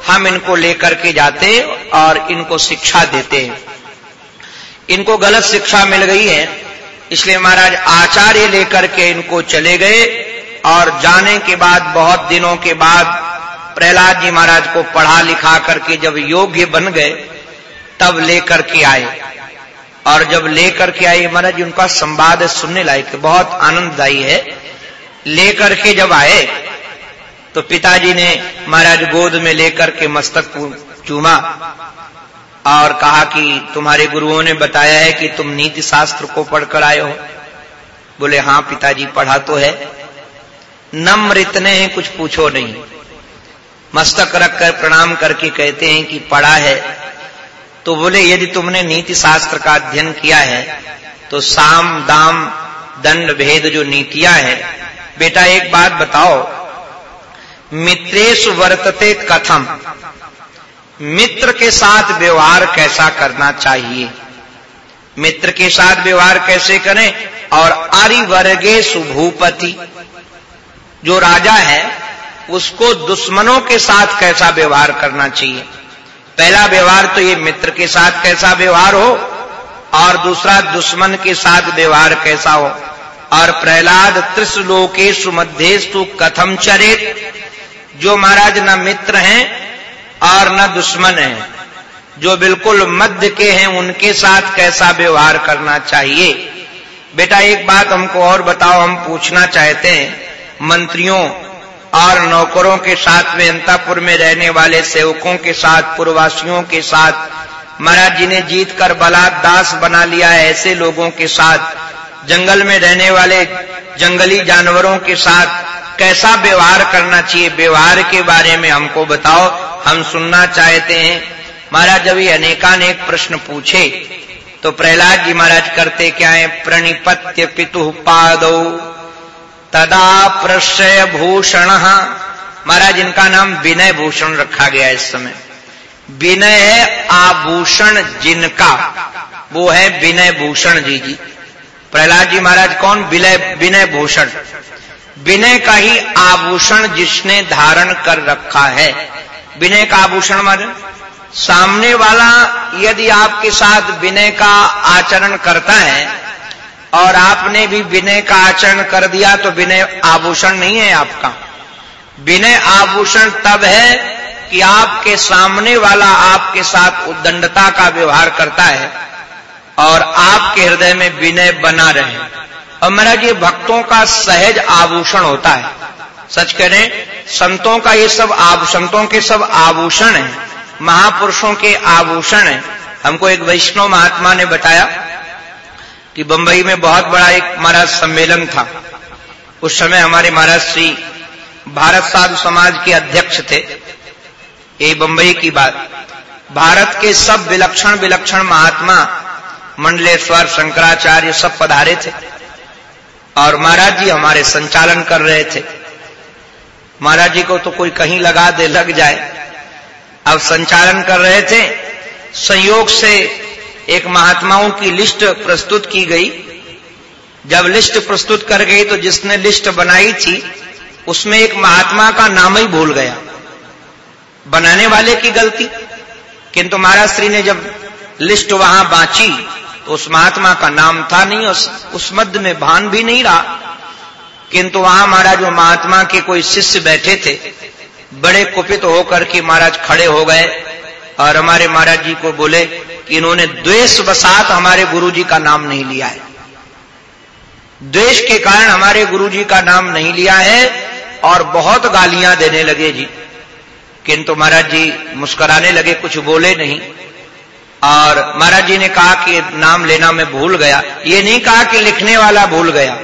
हम इनको लेकर के जाते और इनको शिक्षा देते हैं। इनको गलत शिक्षा मिल गई है। इसलिए महाराज आचार्य लेकर के इनको चले गए और जाने के बाद, बहुत दिनों के बाद प्रहलाद जी महाराज को पढ़ा लिखा करके जब योग्य बन गए, तब लेकर के आए। और जब लेकर के आए, महाराज उनका संवाद सुनने लायक, बहुत आनंददायी है। लेकर के जब आए तो पिताजी ने महाराज गोद में लेकर के मस्तक चूमा। और कहा कि तुम्हारे गुरुओं ने बताया है कि तुम नीति शास्त्र को पढ़कर आए हो। बोले, हाँ पिताजी, पढ़ा तो है। नम्र इतने हैं कुछ पूछो नहीं। मस्तक रखकर प्रणाम करके कहते हैं कि पढ़ा है। तो बोले, यदि तुमने नीति शास्त्र का अध्ययन किया है तो साम, दाम, दंड, भेद जो नीतियाँ है, बेटा एक बात बताओ। मित्रेश वर्तते कथम। मित्र के साथ व्यवहार कैसा करना चाहिए? मित्र के साथ व्यवहार कैसे करें? और आरिवर्गे सुभूपति, जो राजा है, उसको दुश्मनों के साथ कैसा व्यवहार करना चाहिए? पहला व्यवहार तो ये मित्र के साथ कैसा व्यवहार हो, और दूसरा दुश्मन के साथ व्यवहार कैसा हो? और प्रहलाद त्रिशलोकेशु मध्येस्तु कथम चरित, जो महाराज न मित्र हैं और न दुश्मन है। जो बिल्कुल मध्य के हैं, उनके साथ कैसा व्यवहार करना चाहिए? बेटा, एक बात हमको और बताओ, हम पूछना चाहते हैं। मंत्रियों और नौकरों के साथ में, अंतापुर में रहने वाले सेवकों के साथ, पूर्ववासियों के साथ, महाराज जी ने जीत कर बलात् दास बना लिया ऐसे लोगों के साथ। जंगल में रहने वाले जंगली जानवरों के साथ कैसा व्यवहार करना चाहिए, व्यवहार के बारे में हमको बताओ। हम सुनना चाहते हैं। महाराज अभी अनेकानेक प्रश्न पूछे तो प्रहलाद जी महाराज करते क्या है? प्रणिपत्य पितु पादो तदा प्रश्रय भूषण। महाराज, इनका नाम विनय भूषण रखा गया इस समय। विनय है आभूषण जिनका, वो है विनय भूषण जी जी। प्रहलाद जी महाराज, कौन? विनय विनय भूषण। विनय का ही आभूषण जिसने धारण कर रखा है। विनय का आभूषण महाराज, सामने वाला यदि आपके साथ विनय का आचरण करता है और आपने भी विनय का आचरण कर दिया तो विनय आभूषण नहीं है आपका। विनय आभूषण तब है कि आपके सामने वाला आपके साथ उद्दंडता का व्यवहार करता है। और आपके हृदय में विनय बना रहे। और महाराज, ये भक्तों का सहज आभूषण होता है। सच कह रहे संतों का ये सब आभ, संतों के सब आभूषण है, महापुरुषों के आभूषण है। हमको एक वैष्णव महात्मा ने बताया कि बंबई में बहुत बड़ा एक महाराज सम्मेलन था। उस समय हमारे महाराज श्री भारत साधु समाज के अध्यक्ष थे। ये बंबई की बात। भारत के सब विलक्षण विलक्षण महात्मा मंडलेश्वर, शंकराचार्य सब पधारे थे। और महाराज जी हमारे संचालन कर रहे थे। महाराज जी को तो कोई कहीं लगा दे, लग जाए। अब संचालन कर रहे थे। संयोग से एक महात्माओं की लिस्ट प्रस्तुत की गई। जब लिस्ट प्रस्तुत कर गई तो जिसने लिस्ट बनाई थी, उसमें एक महात्मा का नाम ही भूल गया। बनाने वाले की गलती। किंतु महाराज श्री ने जब लिस्ट वहाँ बांची उस महात्मा का नाम था नहीं उस, उस मध्य में भान भी नहीं रहा। किंतु वहाँ महाराज वो महात्मा के कोई शिष्य बैठे थे। बड़े कुपित होकर के महाराज खड़े हो गए और हमारे महाराज जी को बोले कि इन्होंने द्वेष बसात हमारे गुरु जी का नाम नहीं लिया है। द्वेष के कारण हमारे गुरु जी का नाम नहीं लिया है और बहुत गालियाँ देने लगे जी। किंतु महाराज जी मुस्कुराने लगे कुछ बोले नहीं। और महाराज जी ने कहा कि नाम लेना मैं भूल गया। ये नहीं कहा कि लिखने वाला भूल गया।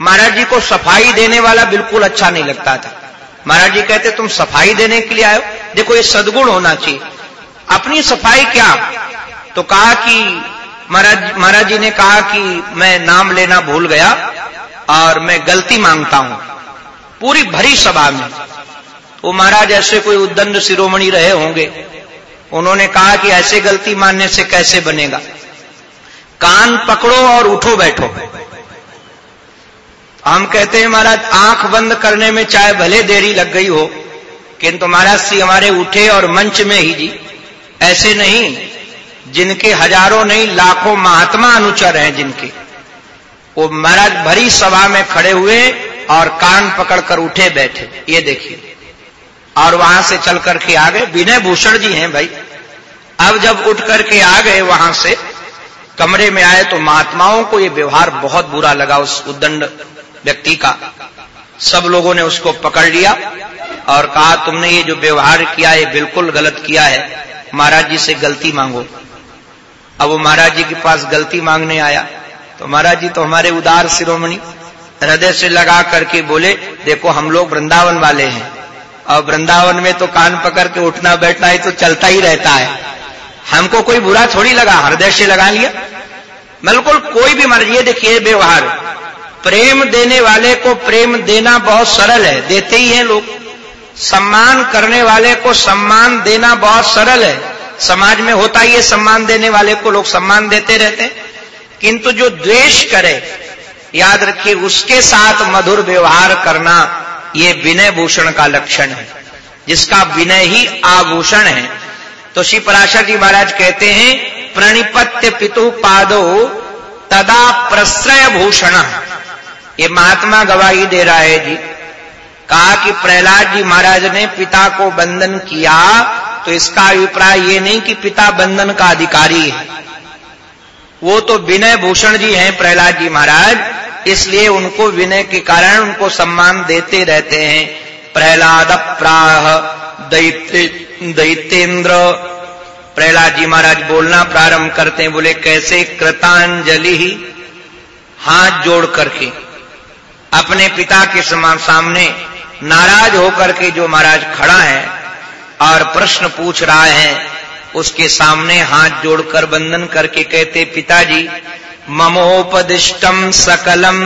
महाराज जी को सफ़ाई देने वाला बिल्कुल अच्छा नहीं लगता था। महाराज जी कहते, तुम सफ़ाई देने के लिए आयो देखो, ये सदगुण होना चाहिए। अपनी सफ़ाई क्या? तो कहा कि महाराज महाराज जी ने कहा कि मैं नाम लेना भूल गया और मैं गलती माँगता हूँ। पूरी भरी सभा में। वो महाराज ऐसे कोई उद्दंड शिरोमणि रहे होंगे। उन्होंने कहा कि ऐसे गलती मानने से कैसे बनेगा? कान पकड़ो और उठो बैठो। हम कहते हैं, महाराज, आँख बंद करने में चाहे भले देरी लग गई हो, किंतु महाराज, सी हमारे उठे और मंच में ही जी। ऐसे नहीं, जिनके हज़ारों नहीं, लाखों महात्मा अनुचर हैं जिनके। वो महाराज, भरी सभा में खड़े हुए और कान पकड़कर उठे बैठे। ये देखिए। और वहाँ से चल करके आ गए। विनय भूषण जी हैं भाई। अब जब उठ करके आ गए वहाँ से, कमरे में आए तो महात्माओं को ये व्यवहार बहुत बुरा लगा उस उद्दंड व्यक्ति का। सब लोगों ने उसको पकड़ लिया और कहा, तुमने ये जो व्यवहार किया है बिल्कुल गलत किया है। महाराज जी से गलती मांगो। अब वो महाराज जी के पास गलती मांगने आया। तो महाराज जी तो हमारे उदार शिरोमणि, हृदय से लगा करके बोले, देखो, हम लोग वृंदावन वाले हैं। और वृंदावन में तो कान पकड़ के उठना बैठना ही तो चलता ही रहता है। हमको कोई बुरा थोड़ी लगा, हृदय से लगा लिया। बिल्कुल कोई भी मर्ज़ी देखिए व्यवहार। प्रेम देने वाले को प्रेम देना बहुत सरल है, देते ही हैं लोग। सम्मान करने वाले को सम्मान देना बहुत सरल है। समाज में होता ही है, सम्मान देने वाले को लोग सम्मान देते रहते हैं। किंतु जो द्वेष करे, याद रखिए, उसके साथ मधुर व्यवहार करना ये विनय भूषण का लक्षण है, जिसका विनय ही आभूषण है। तो श्री पराशर जी महाराज कहते हैं, प्रणिपत्य पितु पादो तदा प्रश्रय भूषण। ये महात्मा गवाही दे रहा है जी। कहा कि प्रहलाद जी महाराज ने पिता को बंधन किया तो इसका अभिप्राय ये नहीं कि पिता बंधन का अधिकारी है। वो तो विनय भूषण जी हैं, प्रहलाद जी महाराज। इसलिए उनको विनय के कारण उनको सम्मान देते रहते हैं। प्रहलाद प्राह दैत्येन्द्र प्रहलाद जी महाराज बोलना प्रारंभ करते हैं, बोले, कैसे कृतांजलि ही हाथ जोड़ करके, अपने पिता के समान सामने नाराज़ होकर के जो महाराज खड़ा है और प्रश्न पूछ रहा है, उसके सामने हाथ जोड़कर बंधन करके कहते, पिताजी ममोपदिष्टम सकलम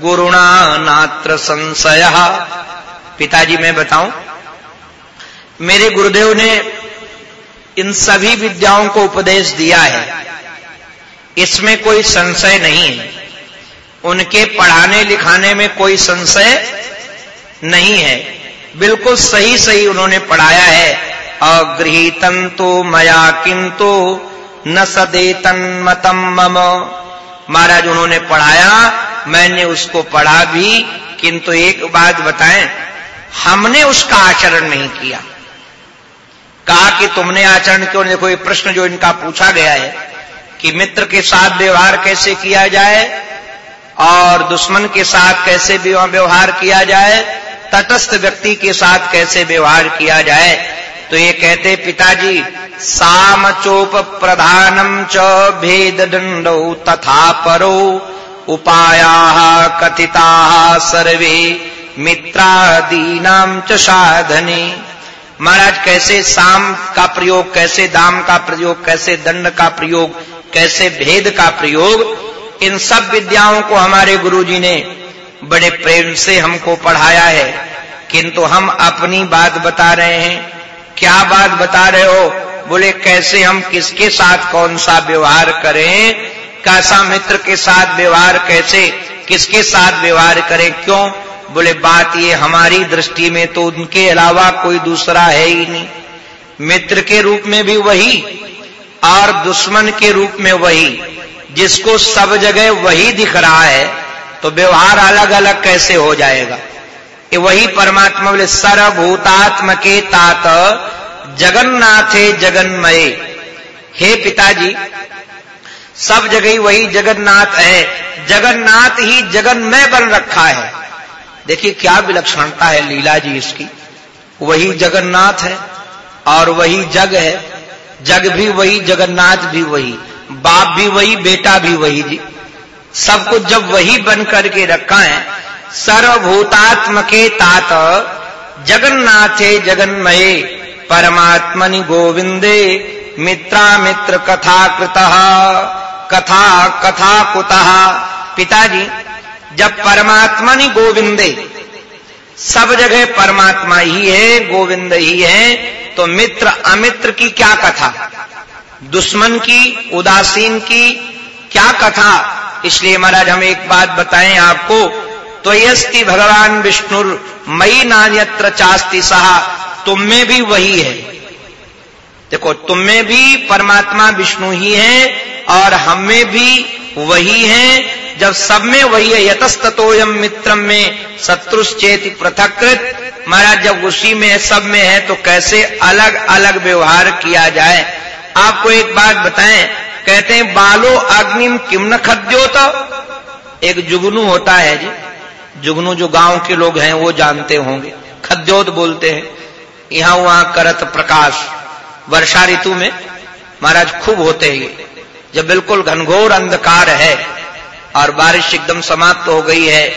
गुरुणा नात्र संशय। पिताजी, मैं बताऊँ, मेरे गुरुदेव ने इन सभी विद्याओं को उपदेश दिया है। इसमें कोई संशय नहीं। है उनके पढ़ाने लिखाने में कोई संशय नहीं है। बिल्कुल सही सही उन्होंने पढ़ाया है। अगृहीतन तो मया किंतु न सदेतन मतम मम। महाराज, उन्होंने पढ़ाया, मैंने उसको पढ़ा भी, किंतु एक बात बताएँ, हमने उसका आचरण नहीं किया। कहा कि तुमने आचरण क्यों, देखो ये प्रश्न जो इनका पूछा गया है, कि मित्र के साथ व्यवहार कैसे किया जाए, और दुश्मन के साथ कैसे व्यवहार किया जाए, तटस्थ व्यक्ति के साथ कैसे व्यवहार किया जाए तो ये कहते पिताजी साम चोप प्रधानम च भेद दंड तथा परो, उपाया कथिता सर्वे मित्रादीनाम च साधने। महाराज, कैसे साम का प्रयोग, कैसे दाम का प्रयोग, कैसे दंड का प्रयोग, कैसे भेद का प्रयोग, इन सब विद्याओं को हमारे गुरुजी ने बड़े प्रेम से हमको पढ़ाया है। किंतु हम अपनी बात बता रहे हैं क्या बात बता रहे हो? बोले, कैसे हम किसके साथ कौन सा व्यवहार करें? कैसा मित्र के साथ व्यवहार कैसे? किसके साथ व्यवहार करें? क्यों? बोले, बात ये हमारी दृष्टि में तो उनके अलावा कोई दूसरा है ही नहीं। मित्र के रूप में भी वही और दुश्मन के रूप में वही। जिसको सब जगह वही दिख रहा है तो व्यवहार अलग अलग कैसे हो जाएगा? वही परमात्मा बोले सर्वभूतात्म के तात जगन्नाथे जगन्मय। हे पिताजी, सब जगह वही जगन्नाथ है। जगन्नाथ ही जगन्मय बन रखा है। देखिए क्या विलक्षणता है लीला जी इसकी। वही जगन्नाथ है और वही जग है। जग भी वही, जगन्नाथ भी वही, बाप भी वही, बेटा भी वही जी। सब कुछ जब वही बन करके रखा है सर्वभूतात्म के तात। जगन्नाथे जगन्मये परमात्मनि गोविंदे मित्रा मित्र कथा कृत कथा कथा कुतः पिताजी, जब परमात्मनि गोविंदे सब जगह परमात्मा ही है, गोविंद ही है तो मित्र अमित्र की क्या कथा? दुश्मन की, उदासीन की क्या कथा? इसलिए महाराज, हम एक बात बताएँ आपको तो यस्ति भगवान विष्णु मई नान्यत्र चास्ति सहा तुम में भी वही है। देखो तुम में भी परमात्मा विष्णु ही है और हम में भी वही है। जब सब में वही है यतस्तोयम मित्रम में शत्रुश्चेति पृथकृत महाराज, जब उसी में है सब में है तो कैसे अलग अलग व्यवहार किया जाए? आपको एक बात बताएँ, कहते हैं, बालो अग्निम किम न खद्योत? एक जुगनू होता है जी। जुगनू जो गाँव के लोग हैं, वो जानते होंगे। खद्योत बोलते हैं, यहाँ वहाँ करत प्रकाश, वर्षा ऋतु में महाराज खूब होते हैं जब बिल्कुल घनघोर अंधकार है और बारिश एकदम समाप्त हो गई है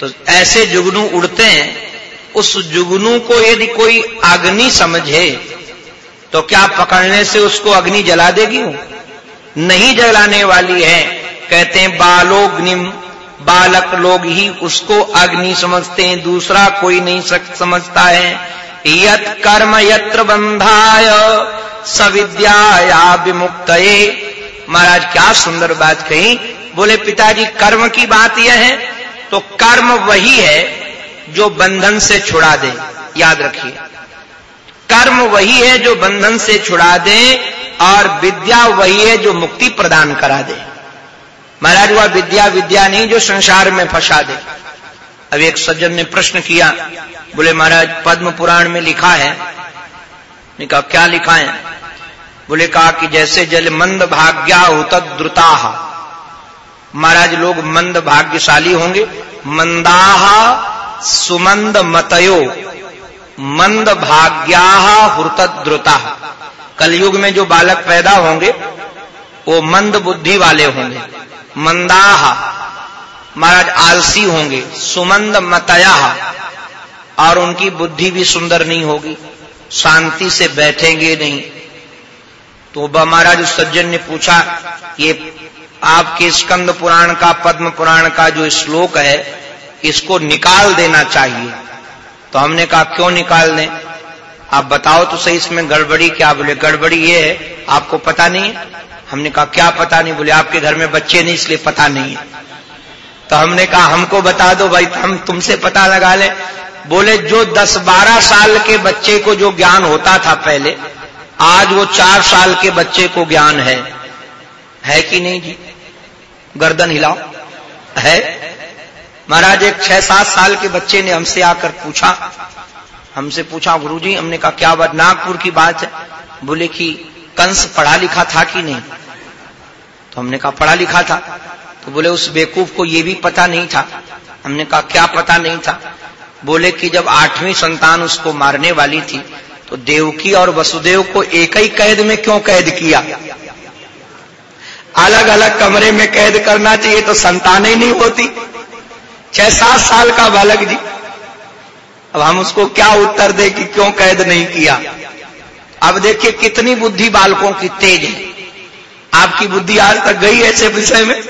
तो ऐसे जुगनू उड़ते हैं। उस जुगनू को यदि कोई अग्नि समझे तो क्या पकड़ने से उसको अग्नि जला देगी नहीं जलाने वाली है। कहते हैं, बालोग्निम बालक लोग ही उसको अग्नि समझते हैं, दूसरा कोई नहीं समझता है। यत कर्म यत्र बंधाय सविद्या विमुक्त महाराज, क्या सुंदर बात कही। बोले, पिताजी, कर्म की बात यह है तो कर्म वही है जो बंधन से छुड़ा दे। याद रखिए। कर्म वही है जो बंधन से छुड़ा दे और विद्या वही है जो मुक्ति प्रदान करा दे। महाराज, वह विद्या विद्या नहीं जो संसार में फंसा दे। अब एक सज्जन ने प्रश्न किया, बोले, महाराज पद्म पुराण में लिखा है। कहा, क्या लिखा है? बोले, कहा कि जैसे जल मंद भाग्या होता द्रुता। महाराज, लोग मंद भाग्यशाली होंगे। मंदाह सुमंद मतयो, मंद भाग्या हृतद्रुता कलयुग में जो बालक पैदा होंगे, वो मंद बुद्धि वाले होंगे। मंदाह। महाराज आलसी होंगे, सुमंद मतया और उनकी बुद्धि भी सुंदर नहीं होगी, शांति से बैठेंगे नहीं। तो बा महाराज उस सज्जन ने पूछा, ये आपके स्कंद पुराण का, पद्म पुराण का जो श्लोक है, इसको निकाल देना चाहिए? तो हमने कहा, क्यों निकाल दें? आप बताओ तो सही, इसमें गड़बड़ी क्या बोले? गड़बड़ी ये है, आपको पता नहीं है हमने कहा, क्या पता नहीं? बोले, आपके घर में बच्चे नहीं, इसलिए पता नहीं है। तो हमने कहा, हमको बता दो भाई हम तुमसे पता लगा ले। बोले, जो 10-12 साल के बच्चे को जो ज्ञान होता था पहले, आज वो चार साल के बच्चे को ज्ञान है। है कि नहीं जी? गर्दन हिलाओ। है। महाराज, एक छह सात साल के बच्चे ने हमसे आकर पूछा। हमसे पूछा, गुरुजी, हमने कहा, क्या बात, नागपुर की बात है? बोले कि कंस पढ़ा लिखा था कि नहीं? तो हमने कहा, पढ़ा लिखा था। तो बोले, उस बेवकूफ़ को यह भी पता नहीं था। हमने कहा, क्या पता नहीं था? बोले कि जब आठवीं संतान उसको मारने वाली थी तो देवकी और वसुदेव को एक ही कैद में क्यों कैद किया? अलग अलग कमरे में कैद करना चाहिए तो संतान ही नहीं होती। छह सात साल का बालक जी। अब हम उसको क्या उत्तर दे कि क्यों कैद नहीं किया? अब देखिए कितनी बुद्धि बालकों की तेज है। आपकी बुद्धि आज तक गई ऐसे विषय में?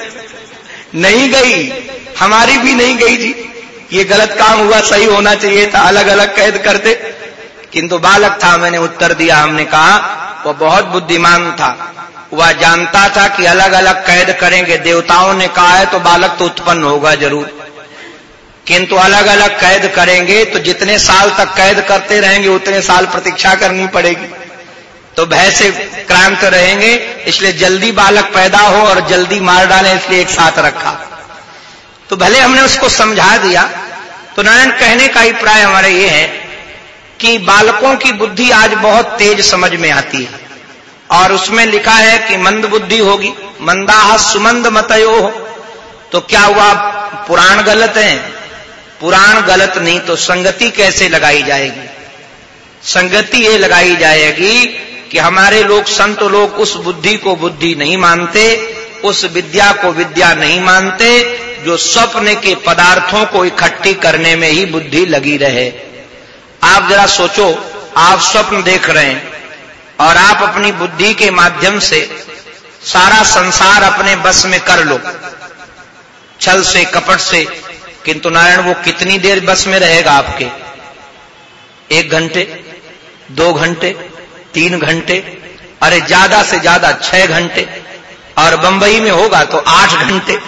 नहीं गई। हमारी भी नहीं गई जी। ये गलत काम हुआ, सही होना चाहिए था अलग अलग कैद करते। किंतु बालक था, मैंने उत्तर दिया, हमने कहा वह बहुत बुद्धिमान था। वह जानता था कि अलग अलग कैद करेंगे, देवताओं ने कहा है तो बालक तो उत्पन्न होगा ज़रूर। किंतु अलग अलग कैद करेंगे तो जितने साल तक कैद करते रहेंगे, उतने साल प्रतीक्षा करनी पड़ेगी। तो भय से क्रांत रहेंगे, इसलिए जल्दी बालक पैदा हो और जल्दी मार डाले, इसलिए एक साथ रखा। तो भले हमने उसको समझा दिया तो नारायण कहने का अभिप्राय हमारा ये है कि बालकों की बुद्धि आज बहुत तेज समझ में आती है। और उसमें लिखा है कि मंद बुद्धि होगी, मंदाह सुमंद मतयो हो। तो क्या हुआ? पुराण गलत है। पुराण गलत नहीं तो संगति कैसे लगाई जाएगी? संगति ये लगाई जाएगी कि हमारे लोग संत लोग उस बुद्धि को बुद्धि नहीं मानते, उस विद्या को विद्या नहीं मानते, जो स्वप्न के पदार्थों को इकट्ठी करने में ही बुद्धि लगी रहे। आप जरा सोचो, आप स्वप्न देख रहे हैं और आप अपनी बुद्धि के माध्यम से सारा संसार अपने बस में कर लो, छल से, कपट से किंतु नारायण, वो कितनी देर बस में रहेगा आपके? एक घंटे, दो घंटे, तीन घंटे, अरे ज़्यादा से ज़्यादा छह घंटे, और बंबई में होगा तो आठ घंटे।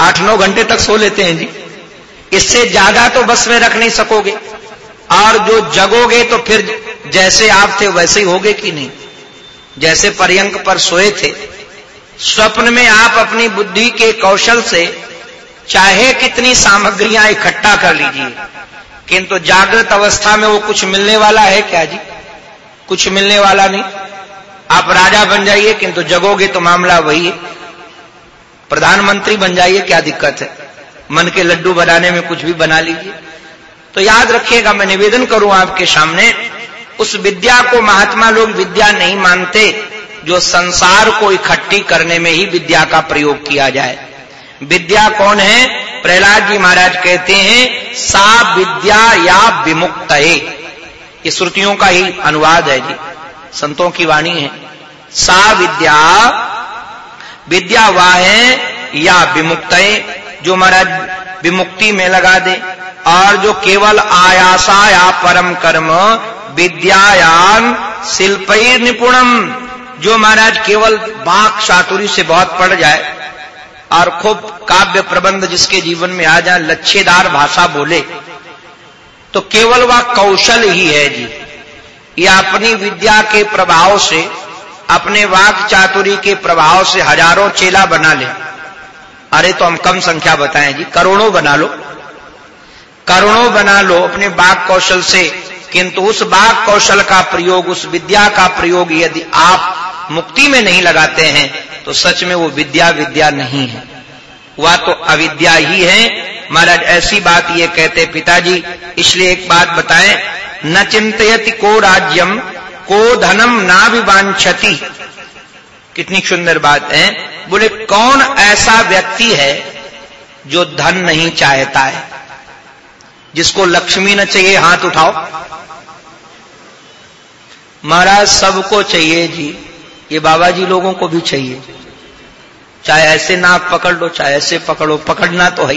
आठ नौ घंटे तक सो लेते हैं जी। इससे ज़्यादा तो बस में रख नहीं सकोगे। और जो जगोगे तो फिर जैसे आप थे वैसे ही होगे कि नहीं? जैसे पर्यंक पर सोए थे, स्वप्न में आप अपनी बुद्धि के कौशल से चाहे कितनी सामग्रियाँ इकट्ठा कर लीजिए, किंतु जागृत अवस्था में वो कुछ मिलने वाला है क्या जी? कुछ मिलने वाला नहीं। आप राजा बन जाइए, किंतु जगोगे तो मामला वही है। प्रधानमंत्री बन जाइए, क्या दिक्कत है? मन के लड्डू बनाने में कुछ भी बना लीजिए। तो याद रखिएगा, मैं निवेदन करूँ आपके सामने, उस विद्या को महात्मा लोग विद्या नहीं मानते, जो संसार को इकट्ठी करने में ही विद्या का प्रयोग किया जाए। विद्या कौन है? प्रहलाद जी महाराज कहते हैं सा विद्या या विमुक्त ये श्रुतियों का ही अनुवाद है जी। संतों की वाणी है। सा विद्या विद्या वह है या विमुक्त जो महाराज विमुक्ति में लगा दे। और जो केवल आयासा या परम कर्म, विद्यायान शिल्प निपुणम जो महाराज केवल बाक चातुरी से बहुत पड़ जाए और खूब काव्य प्रबंध जिसके जीवन में आ जाए, लच्छेदार भाषा बोले। तो केवल वह कौशल ही है जी। या अपनी विद्या के प्रभाव से, अपने वाक चातुरी के प्रभाव से हज़ारों चेला बना ले। अरे तो हम कम संख्या बताएँ जी, करोड़ों बना लो। करोड़ों बना लो अपने बाघ कौशल से, किंतु उस बाघ कौशल का प्रयोग, उस विद्या का प्रयोग यदि आप मुक्ति में नहीं लगाते हैं तो सच में वो विद्या विद्या नहीं है। वह तो अविद्या ही है। महाराज, ऐसी बात ये कहते पिताजी, इसलिए एक बात बताएँ। न चिंतयति को राज्यम, को धनम ना विवांछति कितनी सुंदर बात है। बोले, कौन ऐसा व्यक्ति है जो धन नहीं चाहता है? जिसको लक्ष्मी न चाहिए, हाथ उठाओ। महाराज, सबको चाहिए जी। ये बाबा जी लोगों को भी चाहिए। चाहे ऐसे नाक पकड़ लो, चाहे ऐसे पकड़ो, पकड़ना तो है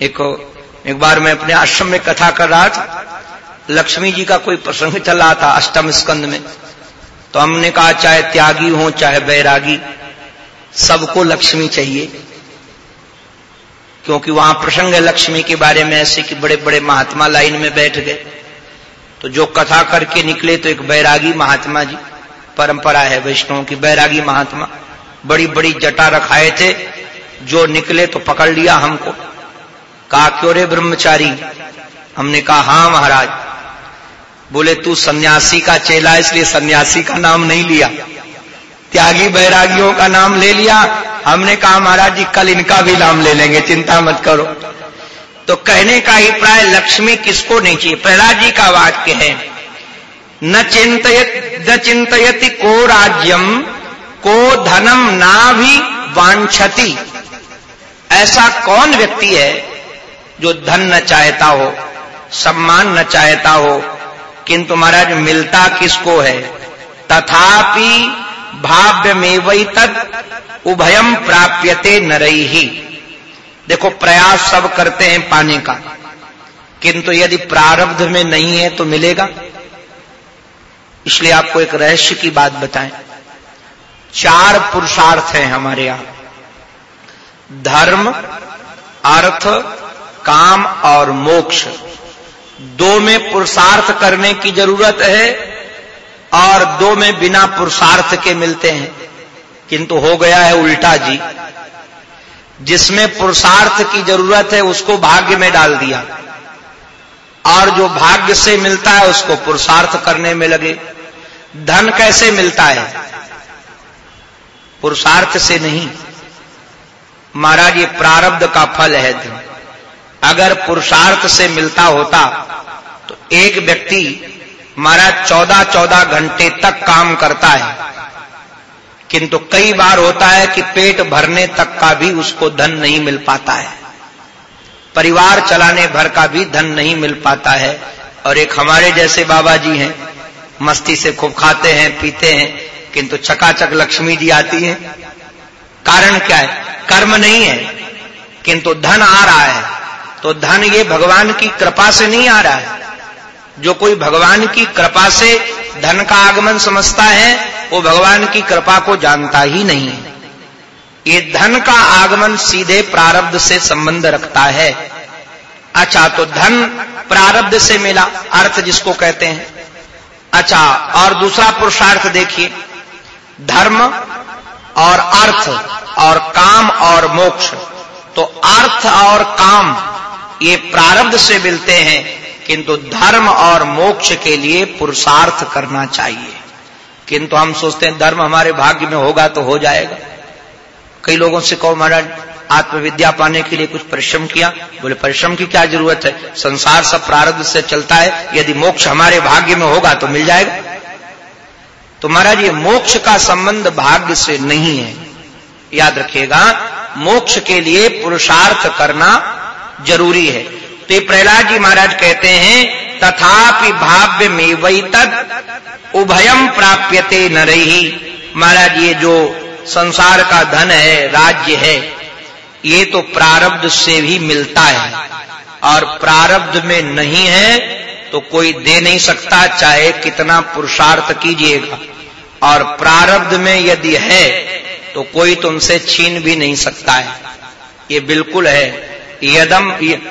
एक एक बार मैं अपने आश्रम में कथा कर रहा था, लक्ष्मी जी का कोई प्रसंग चल था अष्टम स्कंद में। तो हमने कहा, चाहे त्यागी हो, चाहे बैरागी सबको लक्ष्मी चाहिए। क्योंकि वहाँ प्रसंग है लक्ष्मी के बारे में ऐसे कि बड़े बड़े महात्मा लाइन में बैठ गए। तो जो कथा करके निकले तो एक बैरागी महात्मा जी। परंपरा है वैष्णव की, बैरागी महात्मा। बड़ी बड़ी जटा रखाए थे। जो निकले तो पकड़ लिया हमको। कहा, क्यों रे ब्रह्मचारी? हमने कहा, हाँ महाराज। बोले, तू सन्यासी का चेला, इसलिए सन्यासी का नाम नहीं लिया। त्यागी बैरागियों का नाम ले लिया। हमने कहा, महाराज जी, कल इनका भी नाम ले लेंगे, चिंता मत करो। तो कहने का ही प्राय लक्ष्मी किसको नहीं चाहिए? प्रहलाद जी का वाक्य है न चिंतित न चिंतयति को राज्यम, को धनम ना भी वांछति ऐसा कौन व्यक्ति है जो धन न चाहता हो, सम्मान न चाहता हो, किंतु महाराज मिलता किसको है? तथापि भाव्य में वही तद उभयम प्राप्यते नरई ही देखो, प्रयास सब करते हैं पाने का, किंतु यदि प्रारब्ध में नहीं है तो मिलेगा। इसलिए आपको एक रहस्य की बात बताएँ। चार पुरुषार्थ हैं हमारे यहाँ। धर्म, अर्थ, काम और मोक्ष। दो में पुरुषार्थ करने की ज़रूरत है और दो में बिना पुरुषार्थ के मिलते हैं। किंतु हो गया है उल्टा जी। जिसमें पुरुषार्थ की ज़रूरत है, उसको भाग्य में डाल दिया। और जो भाग्य से मिलता है उसको पुरुषार्थ करने में लगे। धन कैसे मिलता है? पुरुषार्थ से नहीं। महाराज, ये प्रारब्ध का फल है धन। अगर पुरुषार्थ से मिलता होता तो एक व्यक्ति महाराज चौदह चौदह घंटे तक काम करता है। किंतु कई बार होता है कि पेट भरने तक का भी उसको धन नहीं मिल पाता है। परिवार चलाने भर का भी धन नहीं मिल पाता है। और एक हमारे जैसे बाबा जी हैं, मस्ती से खूब खाते हैं, पीते हैं, किंतु चकाचक लक्ष्मी जी आती है। कारण क्या है? कर्म नहीं है, किंतु धन आ रहा है। तो धन ये भगवान की कृपा से नहीं आ रहा है। जो कोई भगवान की कृपा से धन का आगमन समझता है, वो भगवान की कृपा को जानता ही नहीं है। ये धन का आगमन सीधे प्रारब्ध से संबंध रखता है। अच्छा तो धन प्रारब्ध से मिला अर्थ जिसको कहते हैं। अच्छा और दूसरा पुरुषार्थ देखिए। धर्म और अर्थ और काम और मोक्ष। तो अर्थ और काम ये प्रारब्ध से मिलते हैं, किंतु धर्म और मोक्ष के लिए पुरुषार्थ करना चाहिए। किंतु हम सोचते हैं, धर्म हमारे भाग्य में होगा तो हो जाएगा। कई लोगों से कहो, महाराज, आत्मविद्या पाने के लिए कुछ परिश्रम किया। बोले, परिश्रम की क्या ज़रूरत है? संसार सब प्रारब्ध से चलता है। यदि मोक्ष हमारे भाग्य में होगा तो मिल जाएगा। तो महाराज, ये मोक्ष का संबंध भाग्य से नहीं है। याद रखिएगा, मोक्ष के लिए पुरुषार्थ करना ज़रूरी है। तो प्रहलाद जी महाराज कहते हैं, तथापि भाव्य में वही तद उभयम प्राप्यते न रही। महाराज, ये जो संसार का धन है, राज्य है, ये तो प्रारब्ध से भी मिलता है। और प्रारब्ध में नहीं है तो कोई दे नहीं सकता, चाहे कितना पुरुषार्थ कीजिएगा। और प्रारब्ध में यदि है तो कोई तुमसे छीन भी नहीं सकता है। ये बिल्कुल है। यदम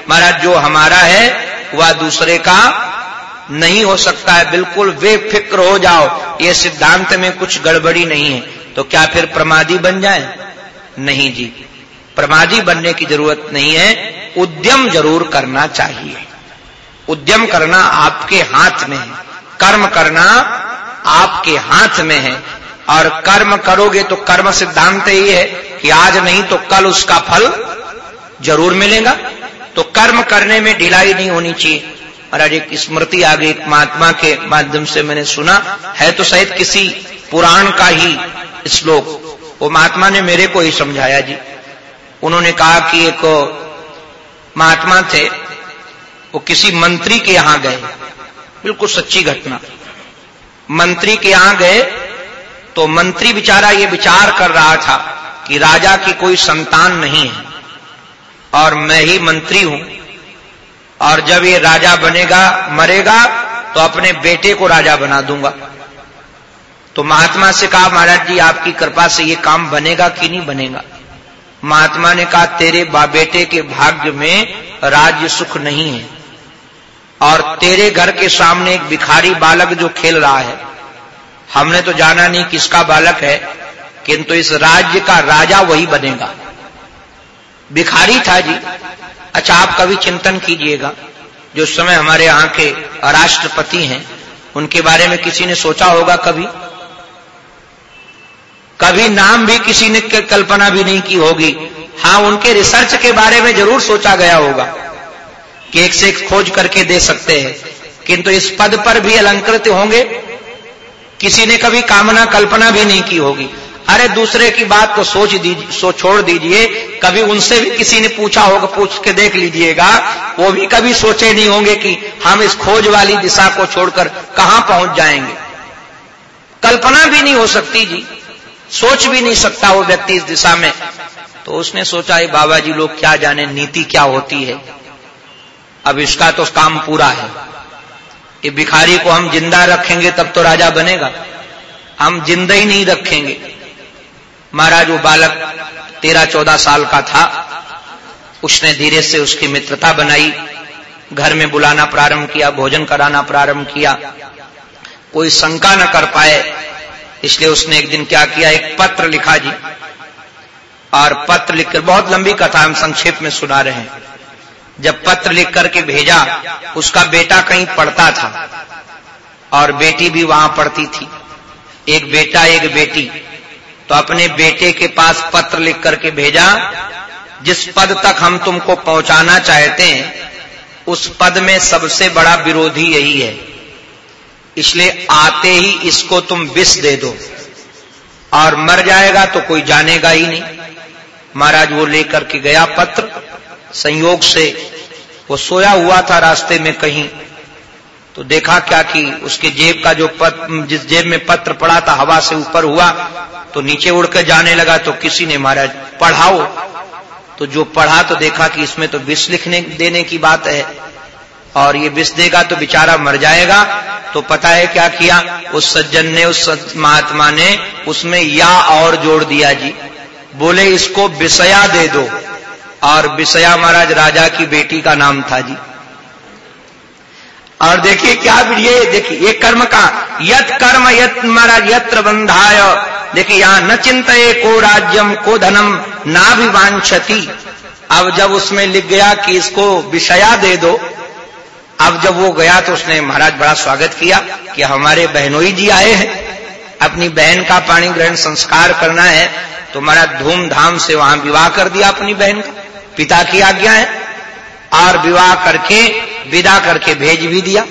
महाराज, जो हमारा है, वह दूसरे का नहीं हो सकता है। बिल्कुल बेफिक्र हो जाओ। ये सिद्धांत में कुछ गड़बड़ी नहीं है। तो क्या फिर प्रमादी बन जाए? नहीं जी। प्रमादी बनने की ज़रूरत नहीं है। उद्यम ज़रूर करना चाहिए। उद्यम करना आपके हाथ में है। कर्म करना आपके हाथ में है। और कर्म करोगे तो कर्म सिद्धांत ही है कि आज नहीं तो कल उसका फल ज़रूर मिलेगा। तो कर्म करने में ढिलाई नहीं होनी चाहिए। महाराज, एक स्मृति आ गई महात्मा के माध्यम से मैंने सुना। है तो शायद किसी पुराण का ही श्लोक। वो महात्मा ने मेरे को ही समझाया जी। उन्होंने कहा कि एक महात्मा थे, वो किसी मंत्री के यहाँ गए। बिल्कुल सच्ची घटना। मंत्री के यहाँ गए तो मंत्री बेचारा ये विचार कर रहा था कि राजा की कोई संतान नहीं है। और मैं ही मंत्री हूँ। और जब ये राजा बनेगा, मरेगा तो अपने बेटे को राजा बना दूँगा। तो महात्मा से कहा, महाराज जी, आपकी कृपा से ये काम बनेगा कि नहीं बनेगा? महात्मा ने कहा, तेरे बेटे के भाग्य में राज्य सुख नहीं है और तेरे घर के सामने एक भिखारी बालक जो खेल रहा है। हमने तो जाना नहीं किसका बालक है, किंतु इस राज्य का राजा वही बनेगा। भिखारी था जी। अच्छा आप कभी चिंतन कीजिएगा। जो समय हमारे यहाँ के राष्ट्रपति हैं, उनके बारे में किसी ने सोचा होगा कभी? कभी नाम भी किसी ने कल्पना भी नहीं की होगी। हाँ, उनके रिसर्च के बारे में ज़रूर सोचा गया होगा कि एक से एक खोज करके दे सकते हैं। किंतु इस पद पर भी अलंकृत होंगे। किसी ने कभी कामना कल्पना भी नहीं की होगी। अरे, दूसरे की बात को सोच दीजिए सो छोड़ दीजिए। कभी उनसे भी किसी ने पूछा होगा, पूछ के देख लीजिएगा। वो भी कभी सोचे नहीं होंगे कि हम इस खोज वाली दिशा को छोड़कर कहाँ पहुँच जाएँगे। कल्पना भी नहीं हो सकती जी। सोच भी नहीं सकता वो व्यक्ति इस दिशा में। तो उसने सोचा बाबा जी लोग क्या जाने नीति क्या होती है? अब इसका तो काम पूरा है। ये भिखारी को हम ज़िंदा रखेंगे तब तो राजा बनेगा। हम ज़िंदा ही नहीं रखेंगे। महाराज, वो बालक तेरह चौदह साल का था। उसने धीरे से उसकी मित्रता बनाई। घर में बुलाना प्रारंभ किया, भोजन कराना प्रारंभ किया। कोई शंका न कर पाए। इसलिए उसने एक दिन क्या किया? एक पत्र लिखा जी। और पत्र लिखकर बहुत लंबी कथा हम संक्षेप में सुना रहे हैं। जब पत्र लिख करके भेजा, उसका बेटा कहीं पढ़ता था। और बेटी भी वहाँ पढ़ती थी। एक बेटा, एक बेटी। तो अपने बेटे के पास पत्र लिख करके भेजा, जिस पद तक हम तुमको पहुंचाना चाहते हैं, उस पद में सबसे बड़ा विरोधी यही है। इसलिए आते ही इसको तुम विष दे दो। और मर जाएगा तो कोई जानेगा ही नहीं। महाराज वो लेकर के गया पत्र, संयोग से। वो सोया हुआ था रास्ते में कहीं। तो देखा क्या कि उसके जेब का जो पत्र जिस जेब में पत्र पड़ा था, हवा से ऊपर हुआ तो नीचे उड़कर जाने लगा तो किसी ने महाराज, पढ़ाओ। तो जो पढ़ा तो देखा कि इसमें तो विष लिखने, देने की बात है। और ये विष देगा तो बेचारा मर जाएगा। तो पता है क्या किया? उस सज्जन ने, उस महात्मा ने उसमें या और जोड़ दिया जी। बोले, इसको विषया दे दो। और विषया महाराज राजा की बेटी का नाम था जी। और देखिए क्या ये देखिए, ये कर्म का, यत कर्म, यत महाराज, यत्र बंधाय। देखिए, यहाँ न चिंतये को राज्यम, को धनम ना भी वांछती अब जब उसमें लिख गया कि इसको विषया दे दो अब जब वो गया तो उसने महाराज बड़ा स्वागत किया कि हमारे बहनोई जी आए हैं। अपनी बहन का पाणी ग्रहण संस्कार करना है तो महाराज धूमधाम से वहाँ विवाह कर दिया अपनी बहन का। पिता की आज्ञा है। और विवाह करके, विदा करके भेज भी दिया।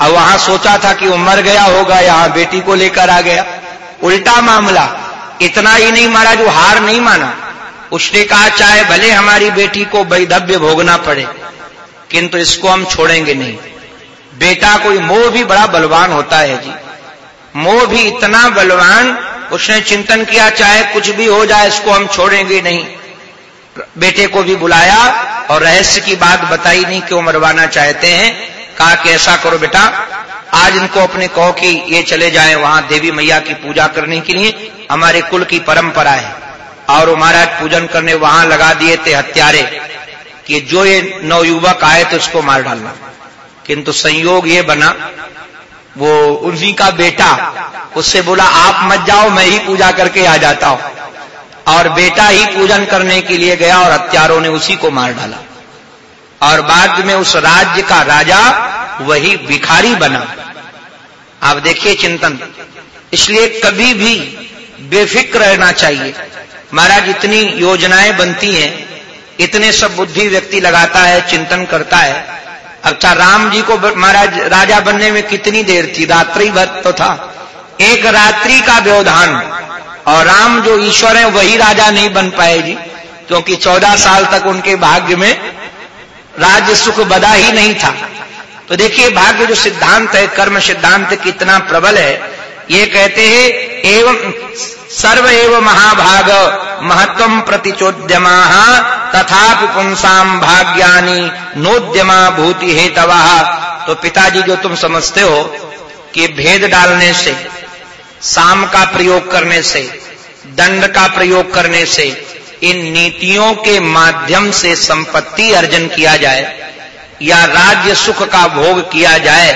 अब वहाँ सोचा था कि वो मर गया होगा, यहाँ बेटी को लेकर आ गया। उल्टा मामला। इतना ही नहीं, महाराज, वो हार नहीं माना। उसने कहा, चाहे भले हमारी बेटी को वैधव्य भोगना पड़े किंतु इसको हम छोड़ेंगे नहीं। बेटा कोई मोह भी बड़ा बलवान होता है जी। मोह भी इतना बलवान, उसने चिंतन किया, चाहे कुछ भी हो जाए, इसको हम छोड़ेंगे नहीं। बेटे को भी बुलाया और रहस्य की बात बताई नहीं क्यों मरवाना चाहते हैं। कहा कि ऐसा करो बेटा, आज इनको अपने कहो कि ये चले जाए वहाँ देवी मैया की पूजा करने के लिए, हमारे कुल की परंपरा है। और महाराज पूजन करने वहाँ लगा दिए थे हत्यारे। कि जो ये नवयुवक आए तो उसको मार डालना। किंतु संयोग ये बना, वो उन्हीं का बेटा, उससे बोला, आप मत जाओ, मैं ही पूजा करके आ जाता हूँ। और बेटा ही पूजन करने के लिए गया और हत्यारों ने उसी को मार डाला। और बाद में उस राज्य का राजा वही भिखारी बना। आप देखिए चिंतन। इसलिए कभी भी बेफिक्र रहना चाहिए। महाराज, इतनी योजनाएँ बनती हैं इतने सब बुद्धि व्यक्ति लगाता है, चिंतन करता है। अच्छा राम जी को महाराज, राजा बनने में कितनी देर थी? रात्रि भर तो था। एक रात्रि का व्यवधान। और राम जो ईश्वर है, वही राजा नहीं बन पाए जी। क्योंकि चौदह साल तक उनके भाग्य में राज्य सुख बदा ही नहीं था। तो देखिए, भाग्य जो सिद्धांत है, कर्म सिद्धांत कितना प्रबल है। ये कहते हैं, एवं सर्व महाभाग महत्व प्रतिचोद्यमा तथा पुंसाम भाग्यानी नोद्यमा भूति हेतवा तो पिताजी जो तुम समझते हो कि भेद डालने से, साम का प्रयोग करने से, दंड का प्रयोग करने से, इन नीतियों के माध्यम से संपत्ति अर्जन किया जाए या राज्य सुख का भोग किया जाए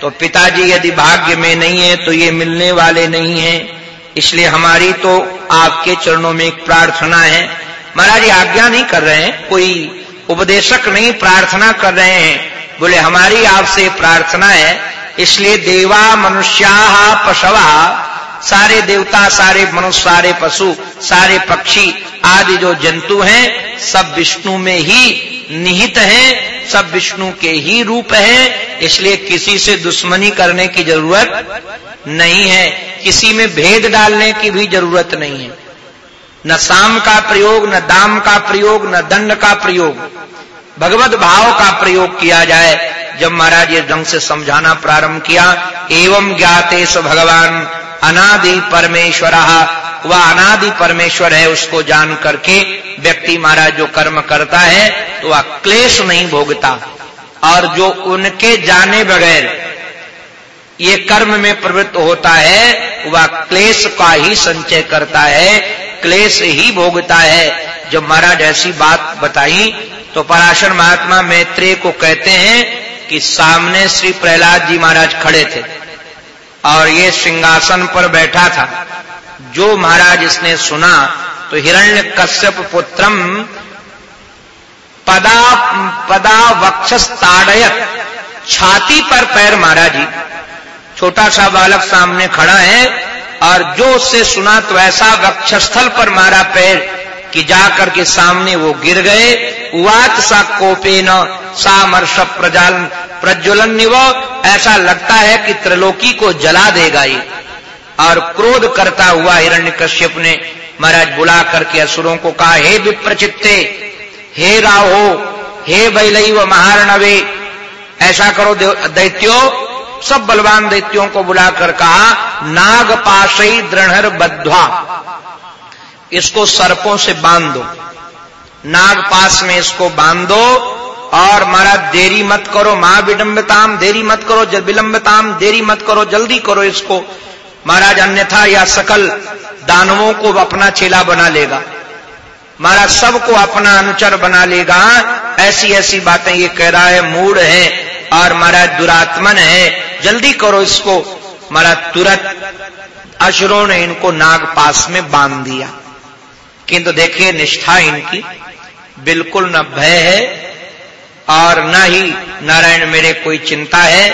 तो पिताजी यदि भाग्य में नहीं है तो ये मिलने वाले नहीं है। इसलिए हमारी तो आपके चरणों में एक प्रार्थना है। महाराज आज्ञा नहीं कर रहे हैं, कोई उपदेशक नहीं प्रार्थना कर रहे हैं। बोले, हमारी आपसे प्रार्थना है, इसलिए देवा मनुष्या पशवा सारे देवता, सारे मनुष्य, सारे पशु, सारे पक्षी आदि जो जंतु हैं, सब विष्णु में ही निहित हैं, सब विष्णु के ही रूप हैं, इसलिए किसी से दुश्मनी करने की ज़रूरत नहीं है। किसी में भेद डालने की भी ज़रूरत नहीं है। न साम का प्रयोग, न दाम का प्रयोग, न दंड का प्रयोग, भगवत भाव का प्रयोग किया जाए। जब महाराज ये ढंग से समझाना प्रारंभ किया, एवं ज्ञाते स भगवान अनादि परमेश्वर, वह अनादि परमेश्वर है, उसको जान करके व्यक्ति महाराज जो कर्म करता है तो वह क्लेश नहीं भोगता। और जो उनके जाने बगैर ये कर्म में प्रवृत्त होता है, वह क्लेश का ही संचय करता है, क्लेश ही भोगता है। जब महाराज ऐसी बात बताई तो पराशर महात्मा मैत्रेय को कहते हैं कि सामने श्री प्रहलाद जी महाराज खड़े थे। और ये सिंहासन पर बैठा था। जो महाराज इसने सुना तो हिरण्य कश्यप पुत्रम पदा पदा वक्षस ताड़यत छाती पर पैर मारा जी। छोटा सा बालक सामने खड़ा है, और जो उससे सुना तो ऐसा वक्षस्थल पर मारा पैर। कि जाकर के सामने वो गिर गए। उवात सा कोपे न सामर्ष प्रजाल प्रज्वलन वो ऐसा लगता है कि त्रिलोकी को जला देगा ये। और क्रोध करता हुआ हिरण्य कश्यप ने महाराज बुला करके असुरों को कहा, हे विप्रचित्ते, हे राहो, हे बैलई व महारणवे, ऐसा करो दैत्यो। सब बलवान दैत्यों को बुलाकर कहा नाग पाशई दृढ़ बद्वा इसको सर्पों से बाँध। दो नाग पास में इसको बाँध दो और महाराज, देरी मत करो माँ विडंबताम देरी मत करो विलंबताम, देरी मत करो, जल्दी करो इसको। महाराज, अन्यथा या सकल दानवों को अपना चेला बना लेगा। महाराज, सबको अपना अनुचर बना लेगा। ऐसी ऐसी बातें ये कह रहा है मूड है और महाराज, दुरात्मन है। जल्दी करो इसको। महाराज, तुरंत अशुरों ने इनको नाग पास में बाँध दिया। किंतु देखिए निष्ठा इनकी। बिल्कुल न भय है और न ही नारायण मेरे कोई चिंता है,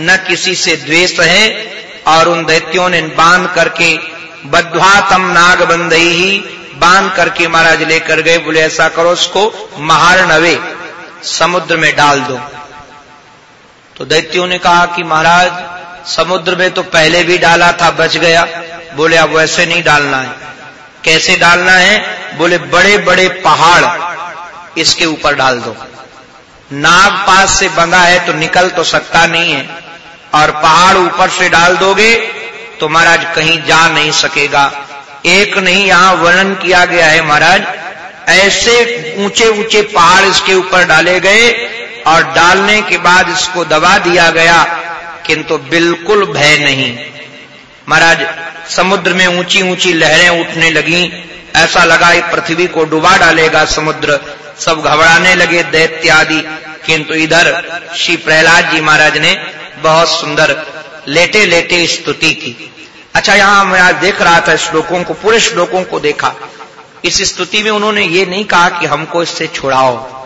न किसी से द्वेष है और उन दैत्यों ने बाँध करके बद्वा तम नाग बंदई ही बाँध करके महाराज लेकर गए, बोले, ऐसा करो उसको महारणवे समुद्र में डाल दो। तो दैत्यों ने कहा कि महाराज, समुद्र में तो पहले भी डाला था, बच गया। बोले, अब वैसे नहीं डालना है। कैसे डालना है? बोले, बड़े बड़े पहाड़ इसके ऊपर डाल दो। नाग पास से बंधा है तो निकल तो सकता नहीं है। और पहाड़ ऊपर से डाल दोगे तो महाराज कहीं जा नहीं सकेगा। एक नहीं, यहाँ वर्णन किया गया है महाराज, ऐसे ऊँचे ऊँचे पहाड़ इसके ऊपर डाले गए और डालने के बाद इसको दबा दिया गया, किंतु बिल्कुल भय नहीं। महाराज, समुद्र में ऊँची ऊँची लहरें उठने लगी। ऐसा लगा पृथ्वी को डुबा डालेगा समुद्र। सब घबराने लगे, दैत्य आदि। किंतु इधर, श्री प्रहलाद जी महाराज ने बहुत सुंदर लेटे लेटे स्तुति की। अच्छा यहाँ मैं आज देख रहा था श्लोकों को, पूरे श्लोकों को देखा। इस स्तुति में उन्होंने ये नहीं कहा कि हमको इससे छुड़ाओ।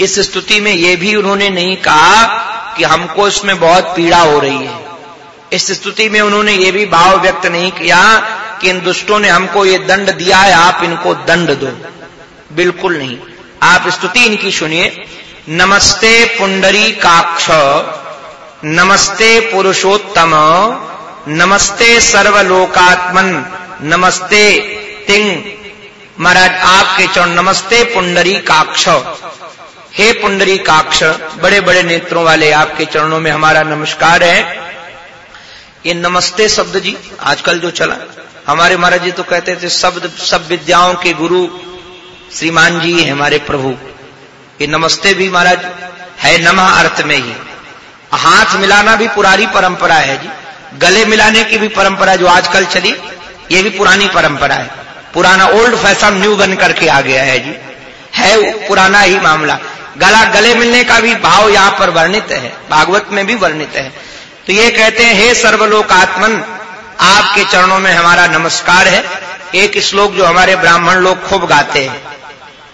इस स्तुति में ये भी उन्होंने नहीं कहा कि हमको इसमें बहुत पीड़ा हो रही है। इस स्तुति में उन्होंने ये भी भाव व्यक्त नहीं किया कि इन दुष्टों ने हमको ये दंड दिया है, आप इनको दंड दो। बिल्कुल नहीं। आप स्तुति इनकी सुनिए। नमस्ते पुंडरी काक्ष, नमस्ते पुरुषोत्तम, नमस्ते सर्वलोकात्मन, नमस्ते तिंग। महाराज, आपके चरण, नमस्ते पुंडरी काक्ष। हे पुंडरी काक्ष बड़े बड़े नेत्रों वाले आपके चरणों में हमारा नमस्कार है। ये नमस्ते शब्द जी, आजकल जो चला। हमारे महाराज जी तो कहते थे, शब्द, सब विद्याओं के गुरु श्रीमान जी हमारे प्रभु। ये नमस्ते भी महाराज, है नमः अर्थ में ही। हाथ मिलाना भी पुरानी परंपरा है जी। गले मिलाने की भी परंपरा जो आजकल चली, ये भी पुरानी परंपरा है। पुराना ओल्ड फ़ैशन न्यू बन करके आ गया है जी। है पुराना ही मामला। गला, गले मिलने का भी भाव यहाँ पर वर्णित है, भागवत में भी वर्णित है। तो ये कहते हैं, हे सर्वलोक आत्मन आपके चरणों में हमारा नमस्कार है। एक श्लोक जो हमारे ब्राह्मण लोग खूब गाते हैं।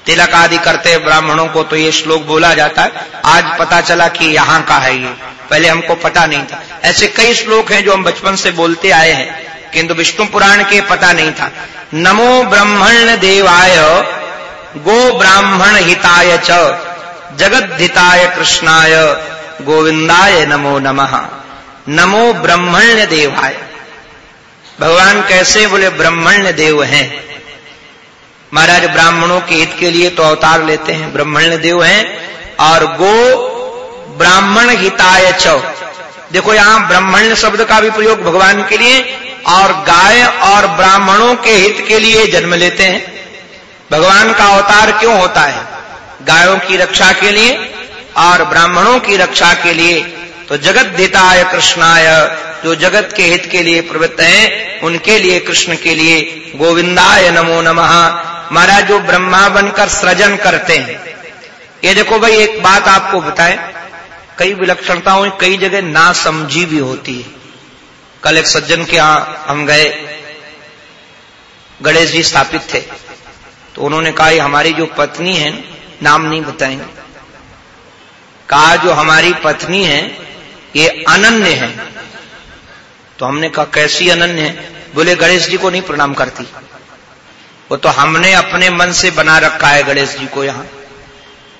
तिलक आदि करते ब्राह्मणों को तो ये श्लोक बोला जाता है। आज पता चला कि यहाँ का है ये। पहले हमको पता नहीं था। ऐसे कई श्लोक हैं जो हम बचपन से बोलते आए हैं, किंतु विष्णु पुराण के पता नहीं था। नमो ब्रह्मण देवाय, गो ब्राह्मण हिताय च, जगद्धिताय कृष्णाय, गोविंदाय नमो नमः। नमो ब्रह्मण्य देवाय। भगवान कैसे बोले ब्रह्मण्य देव हैं? महाराज ब्राह्मणों के हित के लिए तो अवतार लेते हैं, ब्रह्मण्य देव हैं, और गो ब्राह्मण हिताय च। देखो यहाँ ब्राह्मण्य शब्द का भी प्रयोग भगवान के लिए और गाय और ब्राह्मणों के हित के लिए जन्म लेते हैं। भगवान का अवतार क्यों होता है? गायों की रक्षा के लिए और ब्राह्मणों की रक्षा के लिए तो जगत दिताय, कृष्णाय, जो जगत के हित के लिए प्रवृत्त हैं, उनके लिए, कृष्ण के लिए गोविंदाय नमो नमः। महाराज, जो ब्रह्मा बनकर सृजन करते हैं। ये देखो भाई, एक बात आपको बताएँ। कई विलक्षणताओं कई जगह ना समझी भी होती है। कल एक सज्जन के यहाँ हम गए। गणेश जी स्थापित थे। तो उन्होंने कहा हमारी जो पत्नी है, नाम नहीं बताएँगे। कहा, जो हमारी पत्नी है ये अनन्य है। तो हमने कहा, कैसी अनन्य है? बोले, गणेश जी को नहीं प्रणाम करती। वो तो हमने अपने मन से बना रखा है गणेश जी को यहाँ।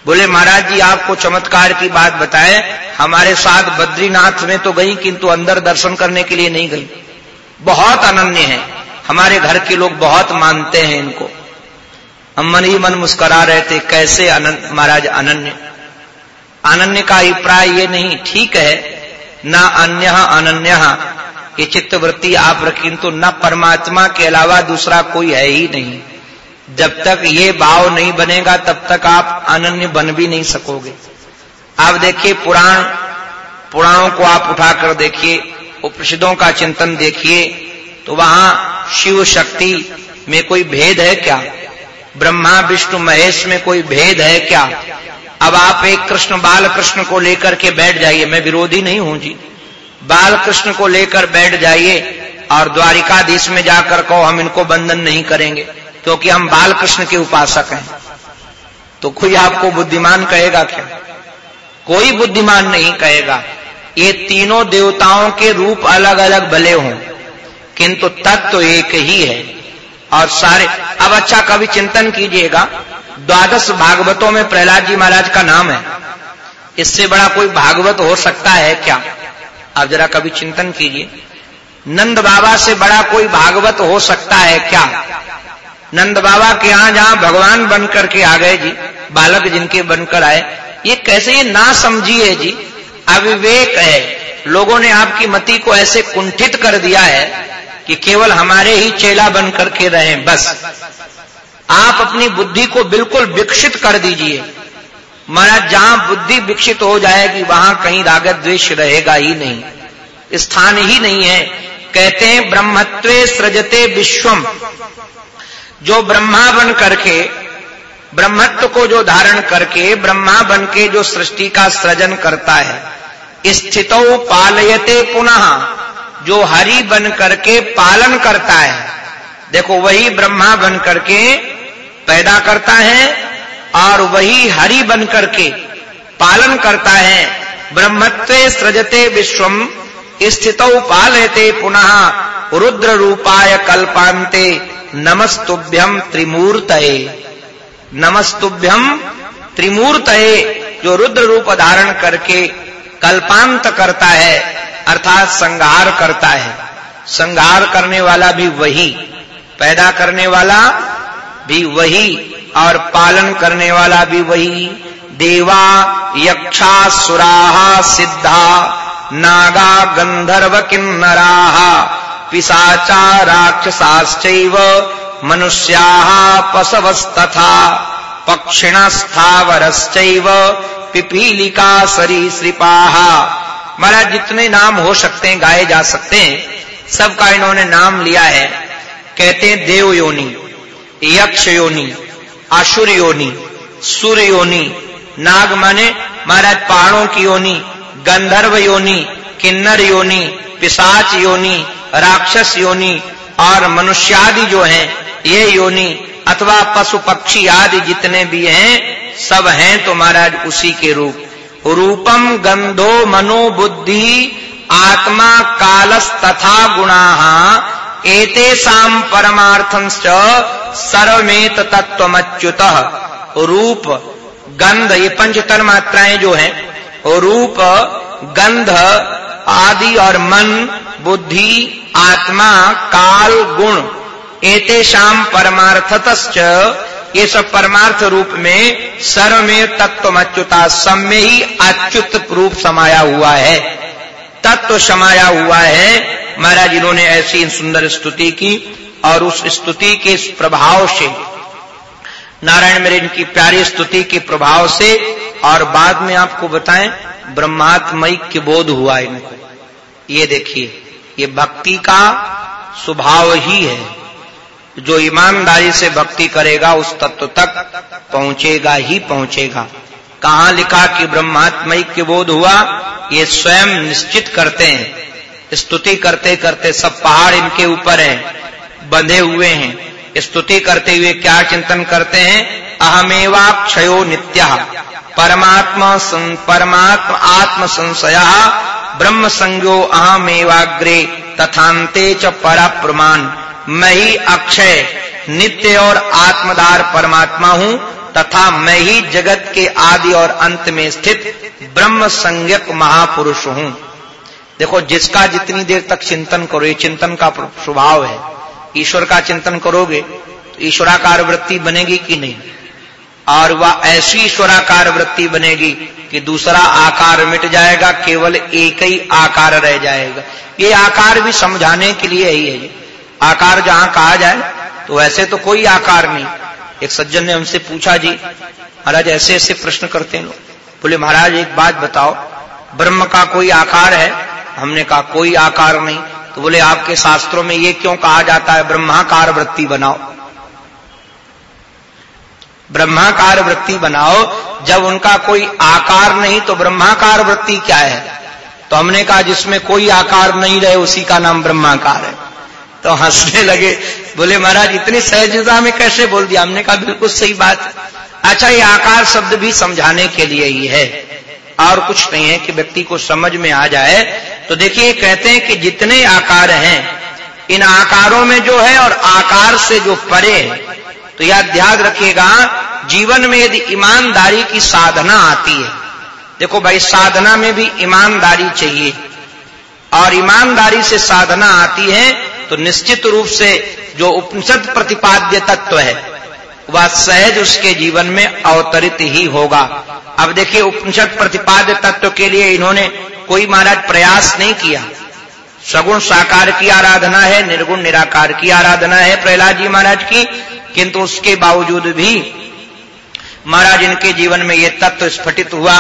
बोले, महाराज जी, आपको चमत्कार की बात बताए। हमारे साथ बद्रीनाथ में तो गई, किंतु अंदर दर्शन करने के लिए नहीं गई। बहुत अनन्य है। हमारे घर के लोग बहुत मानते हैं इनको। हम मन ही मन मुस्करा रहे थे, कैसे अनन्य महाराज, अनन्य। अनन्य का अभिप्राय ये नहीं, ठीक है। न अन्य अनन्य। ये चित्तवृत्ति आप रखें तो न परमात्मा के अलावा दूसरा कोई है ही नहीं। जब तक ये भाव नहीं बनेगा, तब तक आप अनन्य बन भी नहीं सकोगे। आप देखिए पुराण, पुराणों को आप उठाकर देखिए, उपनिषदों का चिंतन देखिए तो वहाँ शिव शक्ति में कोई भेद है क्या? ब्रह्मा, विष्णु, महेश में कोई भेद है क्या? अब आप एक कृष्ण बाल कृष्ण को लेकर के बैठ जाइए। मैं विरोधी नहीं हूँ जी। बाल कृष्ण को लेकर बैठ जाइए और द्वारिकाधीश में जाकर कहो, हम इनको बंधन नहीं करेंगे, क्योंकि हम बाल कृष्ण के उपासक हैं। तो कोई आपको बुद्धिमान कहेगा क्या? कोई बुद्धिमान नहीं कहेगा। ये तीनों देवताओं के रूप अलग अलग भले हों, किंतु तत्व तो एक ही है। और सारे, अब अच्छा कभी चिंतन कीजिएगा। द्वादश भागवतों में प्रहलाद जी महाराज का नाम है। इससे बड़ा कोई भागवत हो सकता है क्या? आप जरा कभी चिंतन कीजिए। नंद बाबा से बड़ा कोई भागवत हो सकता है क्या? नंद बाबा के यहाँ जहाँ भगवान बनकर के आ गए जी, बालक जिनके बनकर आए, ये कैसे ये ना समझिए जी, अविवेक है। लोगों ने आपकी मति को ऐसे कुंठित कर दिया है कि केवल हमारे ही चेला बन करके रहें, बस। आप अपनी बुद्धि को बिल्कुल विकसित कर दीजिए। महाराज, जहाँ बुद्धि विकसित हो जाएगी, वहाँ कहीं रागत द्वेष रहेगा ही नहीं। स्थान ही नहीं है। कहते हैं, ब्रह्मत्वे सृजते विश्वम। जो ब्रह्मा बन करके, ब्रह्मत्व को जो धारण करके, ब्रह्मा बन के जो सृष्टि का सृजन करता है, स्थितो पालयते पुनः। जो हरि बन करके पालन करता है, देखो वही ब्रह्मा बन करके पैदा करता है और वही हरि बन करके पालन करता है। ब्रह्मत्व सृजते विश्वम स्थित पालयते पुनः रुद्र रूपाय कल्पांते नमस्तुभ्यम त्रिमूर्त नमस्तुभ्यम त्रिमूर्त जो रुद्र रूप धारण करके कल्पांत करता है, अर्थात संहार करता है। संहार करने वाला भी वही, पैदा करने वाला भी वही और पालन करने वाला भी वही। देवा यक्षा सुराहा सिद्धा, नागा गंधर्व किन्नराः पिशाचा राक्षसाश्चैव मनुष्याः पशवस्तथा, पक्षिणस्थावरश्चैव, पिपीलिका सरी सरीसृपाः महाराज, जितने नाम हो सकते हैं, गाए जा सकते हैं, सबका इन्होंने नाम लिया है। कहते हैं देव योनि यक्ष योनि आशुर योनि सूर्य योनि नाग माने महाराज पहाड़ों की योनि गंधर्व योनि किन्नर योनि पिशाच योनि राक्षस योनि और मनुष्यादि जो हैं, ये योनि अथवा पशु पक्षी आदि जितने भी हैं, सब हैं तो महाराज उसी के रूप। रूपम गंधो मनो बुद्धि, आत्मा कालस तथा गुणा एतेषाम परमार्थंश्च सर्वमेत तत्वमच्युत रूप गंध ये पंचतर मात्राएँ जो हैं, रूप गंध आदि और मन, बुद्धि, आत्मा, काल, गुण एतेषाम परमार्थतश्च, ये सब परमार्थ रूप में सर्व में तत्व अच्युता सब में ही अच्युत रूप समाया हुआ है। तत्व समाया हुआ है महाराज, इन्होंने ऐसी सुंदर स्तुति की और उस स्तुति के प्रभाव से, नारायण मेरे इनकी प्यारी स्तुति के प्रभाव से और बाद में आपको बताएँ, ब्रह्मात्मय के बोध हुआ इनको। ये देखिए, ये भक्ति का स्वभाव ही है। जो ईमानदारी से भक्ति करेगा, उस तत्व तक पहुंचेगा ही पहुंचेगा। कहा लिखा कि ब्रह्मात्मय के बोध हुआ, ये स्वयं निश्चित करते हैं। स्तुति करते करते सब पहाड़ इनके ऊपर हैं, बंधे हुए हैं। स्तुति करते हुए क्या चिंतन करते हैं? अहमेवा क्षयो नित्य। परमात्मा परमात्मा आत्म संशया, ब्रह्म संज्ञो अहमेवाग्रे तथाते च परा प्रमाण मैं ही अक्षय, नित्य और आत्मदार परमात्मा हूँ, तथा मैं ही जगत के आदि और अंत में स्थित ब्रह्म संज्ञक महापुरुष हूँ। देखो, जिसका जितनी देर तक चिंतन करो, ये चिंतन का स्वभाव है। ईश्वर का चिंतन करोगे तो ईश्वराकार वृत्ति बनेगी कि नहीं? और वह ऐसी ईश्वराकार वृत्ति बनेगी कि दूसरा आकार मिट जाएगा, केवल एक ही आकार रह जाएगा। ये आकार भी समझाने के लिए ही है। आकार जहाँ कहा जाए तो वैसे तो कोई आकार नहीं। एक सज्जन ने हमसे पूछा, जी, महाराज ऐसे ऐसे प्रश्न करते हैं लोग। बोले, महाराज, एक बात बताओ। ब्रह्म का कोई आकार है? हमने कहा, कोई आकार नहीं। तो बोले, आपके शास्त्रों में ये क्यों कहा जाता है, ब्रह्माकार वृत्ति बनाओ? ब्रह्माकार वृत्ति बनाओ, जब उनका कोई आकार नहीं तो ब्रह्माकार वृत्ति क्या है? तो हमने कहा, जिसमें कोई आकार नहीं रहे, उसी का नाम ब्रह्माकार है। तो हंसने लगे, बोले, महाराज, इतनी सहजता में कैसे बोल दिया? हमने कहा, बिल्कुल सही बात अच्छा ये आकार शब्द भी समझाने के लिए ही है। और कुछ नहीं है कि व्यक्ति को समझ में आ जाए तो देखिए, कहते हैं कि जितने आकार हैं, इन आकारों में जो है और आकार से जो परे है तो यह ध्यान रखिएगा, जीवन में यदि ईमानदारी की साधना आती है, देखो भाई, साधना में भी ईमानदारी चाहिए, और ईमानदारी से साधना आती है तो निश्चित रूप से जो उपनिषद प्रतिपाद्य तत्व है वह सहज उसके जीवन में अवतरित ही होगा। अब देखिए, उपनिषद प्रतिपाद्य तत्व के लिए इन्होंने कोई महाराज प्रयास नहीं किया। सगुण साकार की आराधना है, निर्गुण निराकार की आराधना है प्रहलाद जी महाराज की, किंतु उसके बावजूद भी महाराज इनके जीवन में ये तत्व स्फटित हुआ।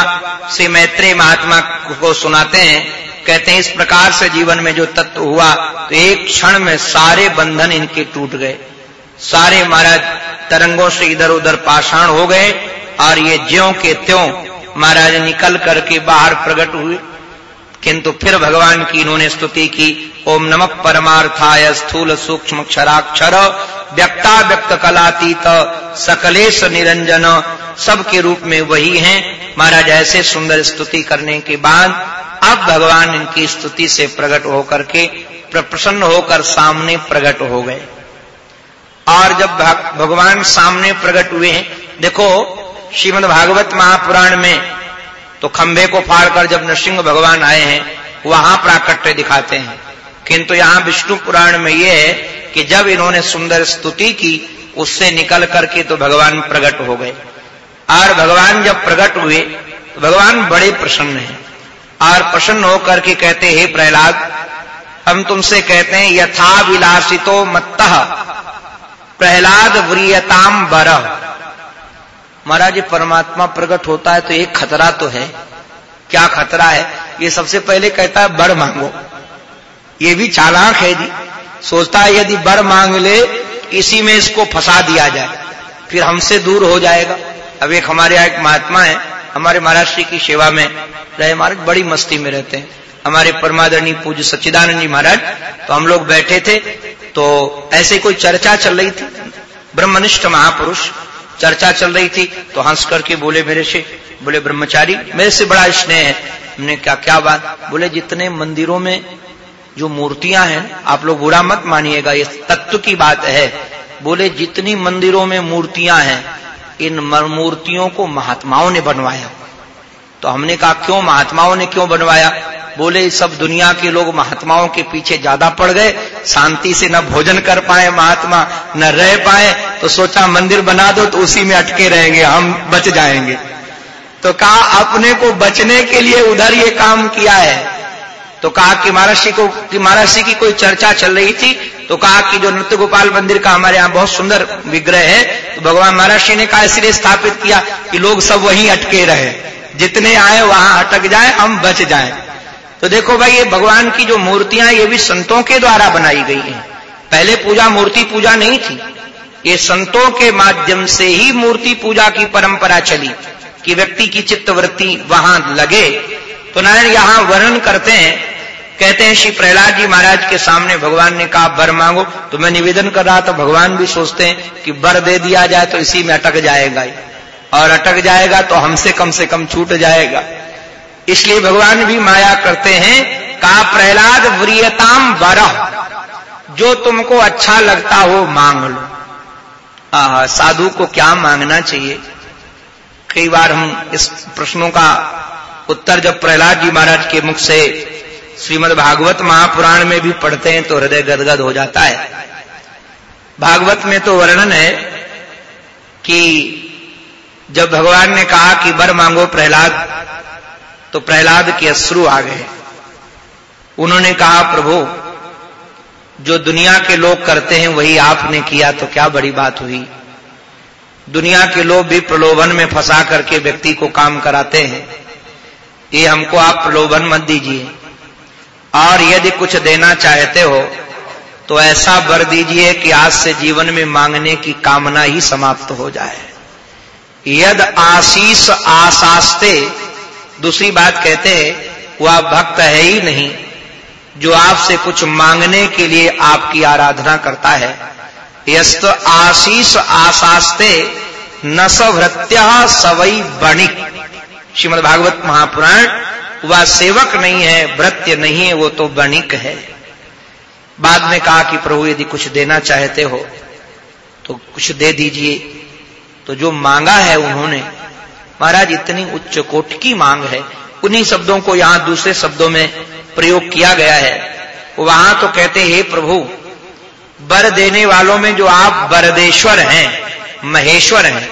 से मैत्रेय महात्मा को सुनाते हैं, कहते हैं, इस प्रकार से जीवन में जो तत्व हुआ तो एक क्षण में सारे बंधन इनके टूट गए। सारे महाराज तरंगों से इधर उधर पाषाण हो गए और ये ज्यो के त्यों महाराज निकल करके बाहर प्रकट हुए। किंतु फिर भगवान की इन्होंने स्तुति की, ओम नम परमार्थाय स्थूल सूक्ष्म क्षराक्षर व्यक्ता व्यक्त कलातीत, सकलेश निरंजन, सबके रूप में वही हैं। महाराज ऐसे सुंदर स्तुति करने के बाद अब भगवान इनकी स्तुति से प्रकट होकर के प्रसन्न होकर सामने प्रकट हो गए। और जब भगवान सामने प्रकट हुए हैं, देखो, श्रीमद भागवत महापुराण में तो खंभे को फाड़कर जब नरसिंह भगवान आए हैं, वहाँ प्राकट्य दिखाते हैं। किंतु यहाँ विष्णु पुराण में यह है कि जब इन्होंने सुंदर स्तुति की, उससे निकल करके तो भगवान प्रकट हो गए। और भगवान जब प्रकट हुए तो भगवान बड़े प्रसन्न हैं। और प्रसन्न होकर के कहते, हे प्रहलाद, हम तुमसे कहते हैं, यथा विलासितो मत्त। प्रहलाद व्रियताम बर महाराज परमात्मा प्रकट होता है तो एक खतरा तो है। क्या खतरा है? ये सबसे पहले कहता है, बर मांगो। ये भी चालाक है जी। सोचता है, यदि बर मांग ले, इसी में इसको फंसा दिया जाए, फिर हमसे दूर हो जाएगा। अब एक हमारे यहाँ एक महात्मा है, हमारे महाराष्ट्र की सेवा में, रहे महाराज बड़ी मस्ती में रहते हैं। हमारे परमादरणी पूज्य सच्चिदानंद जी महाराज तो हम लोग बैठे थे तो ऐसे कोई चर्चा चल रही थी? ब्रह्मनिष्ठ महापुरुष, चर्चा चल रही थी तो हंस करके बोले मेरे से, बोले, ब्रह्मचारी, मेरे से बड़ा स्नेह है। हमने क्या क्या बात? बोले, जितने मंदिरों में जो मूर्तियाँ हैं, आप लोग बुरा मत मानिएगा, ये तत्व की बात है। बोले, जितनी मंदिरों में मूर्तियाँ हैं, इन मूर्तियों को महात्माओं ने बनवाया। तो हमने कहा, क्यों महात्माओं ने क्यों बनवाया? बोले, सब दुनिया के लोग महात्माओं के पीछे ज़्यादा पड़ गए, शांति से न भोजन कर पाए महात्मा, न रह पाए तो सोचा मंदिर बना दो तो उसी में अटके रहेंगे, हम बच जाएँगे। तो कहा, अपने को बचने के लिए उधर ये काम किया है। तो कहा कि महाराष्ट्र को, कि महाराष्ट्र की कोई चर्चा चल रही थी तो कहा कि जो नृत्य गोपाल मंदिर का हमारे यहाँ बहुत सुंदर विग्रह है तो भगवान महाराष्ट्र ने कहा, इसलिए स्थापित किया कि लोग सब वहीं अटके रहे। जितने आए, वहाँ अटक जाए, हम बच जाए। तो देखो भाई, ये भगवान की जो मूर्तियाँ ये भी संतों के द्वारा बनाई गई हैं। पहले पूजा मूर्ति पूजा नहीं थी। ये संतों के माध्यम से ही मूर्ति पूजा की परंपरा चली, कि व्यक्ति की चित्तवृत्ति वहाँ लगे। तो नारायण यहाँ वर्णन करते हैं, कहते हैं, श्री प्रहलाद जी महाराज के सामने भगवान ने कहा, बर मांगो। तो मैं निवेदन कर रहा था, भगवान भी सोचते हैं कि बर दे दिया जाए तो इसी में अटक जाएगा और अटक जाएगा तो हमसे कम से कम छूट जाएगा। इसलिए भगवान भी माया करते हैं। का प्रहलाद व्रियताम बर जो तुमको अच्छा लगता हो मांग लो। आ, साधु को क्या मांगना चाहिए? कई बार हम इस प्रश्नों का उत्तर जब प्रहलाद जी महाराज के मुख से श्रीमद भागवत महापुराण में भी पढ़ते हैं तो हृदय गदगद हो जाता है। भागवत में तो वर्णन है कि जब भगवान ने कहा कि बर मांगो प्रहलाद तो प्रहलाद के अश्रु आ गए। उन्होंने कहा, प्रभु, जो दुनिया के लोग करते हैं वही आपने किया तो क्या बड़ी बात हुई? दुनिया के लोग भी प्रलोभन में फंसा करके व्यक्ति को काम कराते हैं। ये हमको आप प्रलोभन मत दीजिए। और यदि कुछ देना चाहते हो तो ऐसा बर दीजिए कि आज से जीवन में मांगने की कामना ही समाप्त हो जाए। यद आशीष आशास्ते दूसरी बात कहते हैं, वह भक्त है ही नहीं, जो आपसे कुछ मांगने के लिए आपकी आराधना करता है। यस्त आशीष आशास्ते न सभृत्य सवई बणिक। श्रीमद भागवत महापुराण, वह सेवक नहीं है भृत्य नहीं है, वो तो बणिक है। बाद में कहा कि प्रभु, यदि कुछ देना चाहते हो तो कुछ दे दीजिए। तो जो मांगा है उन्होंने महाराज, इतनी उच्च कोट की मांग है। उन्हीं शब्दों को यहाँ दूसरे शब्दों में प्रयोग किया गया है। वहाँ तो कहते हे प्रभु, बर देने वालों में जो आप बरदेश्वर हैं, महेश्वर हैं।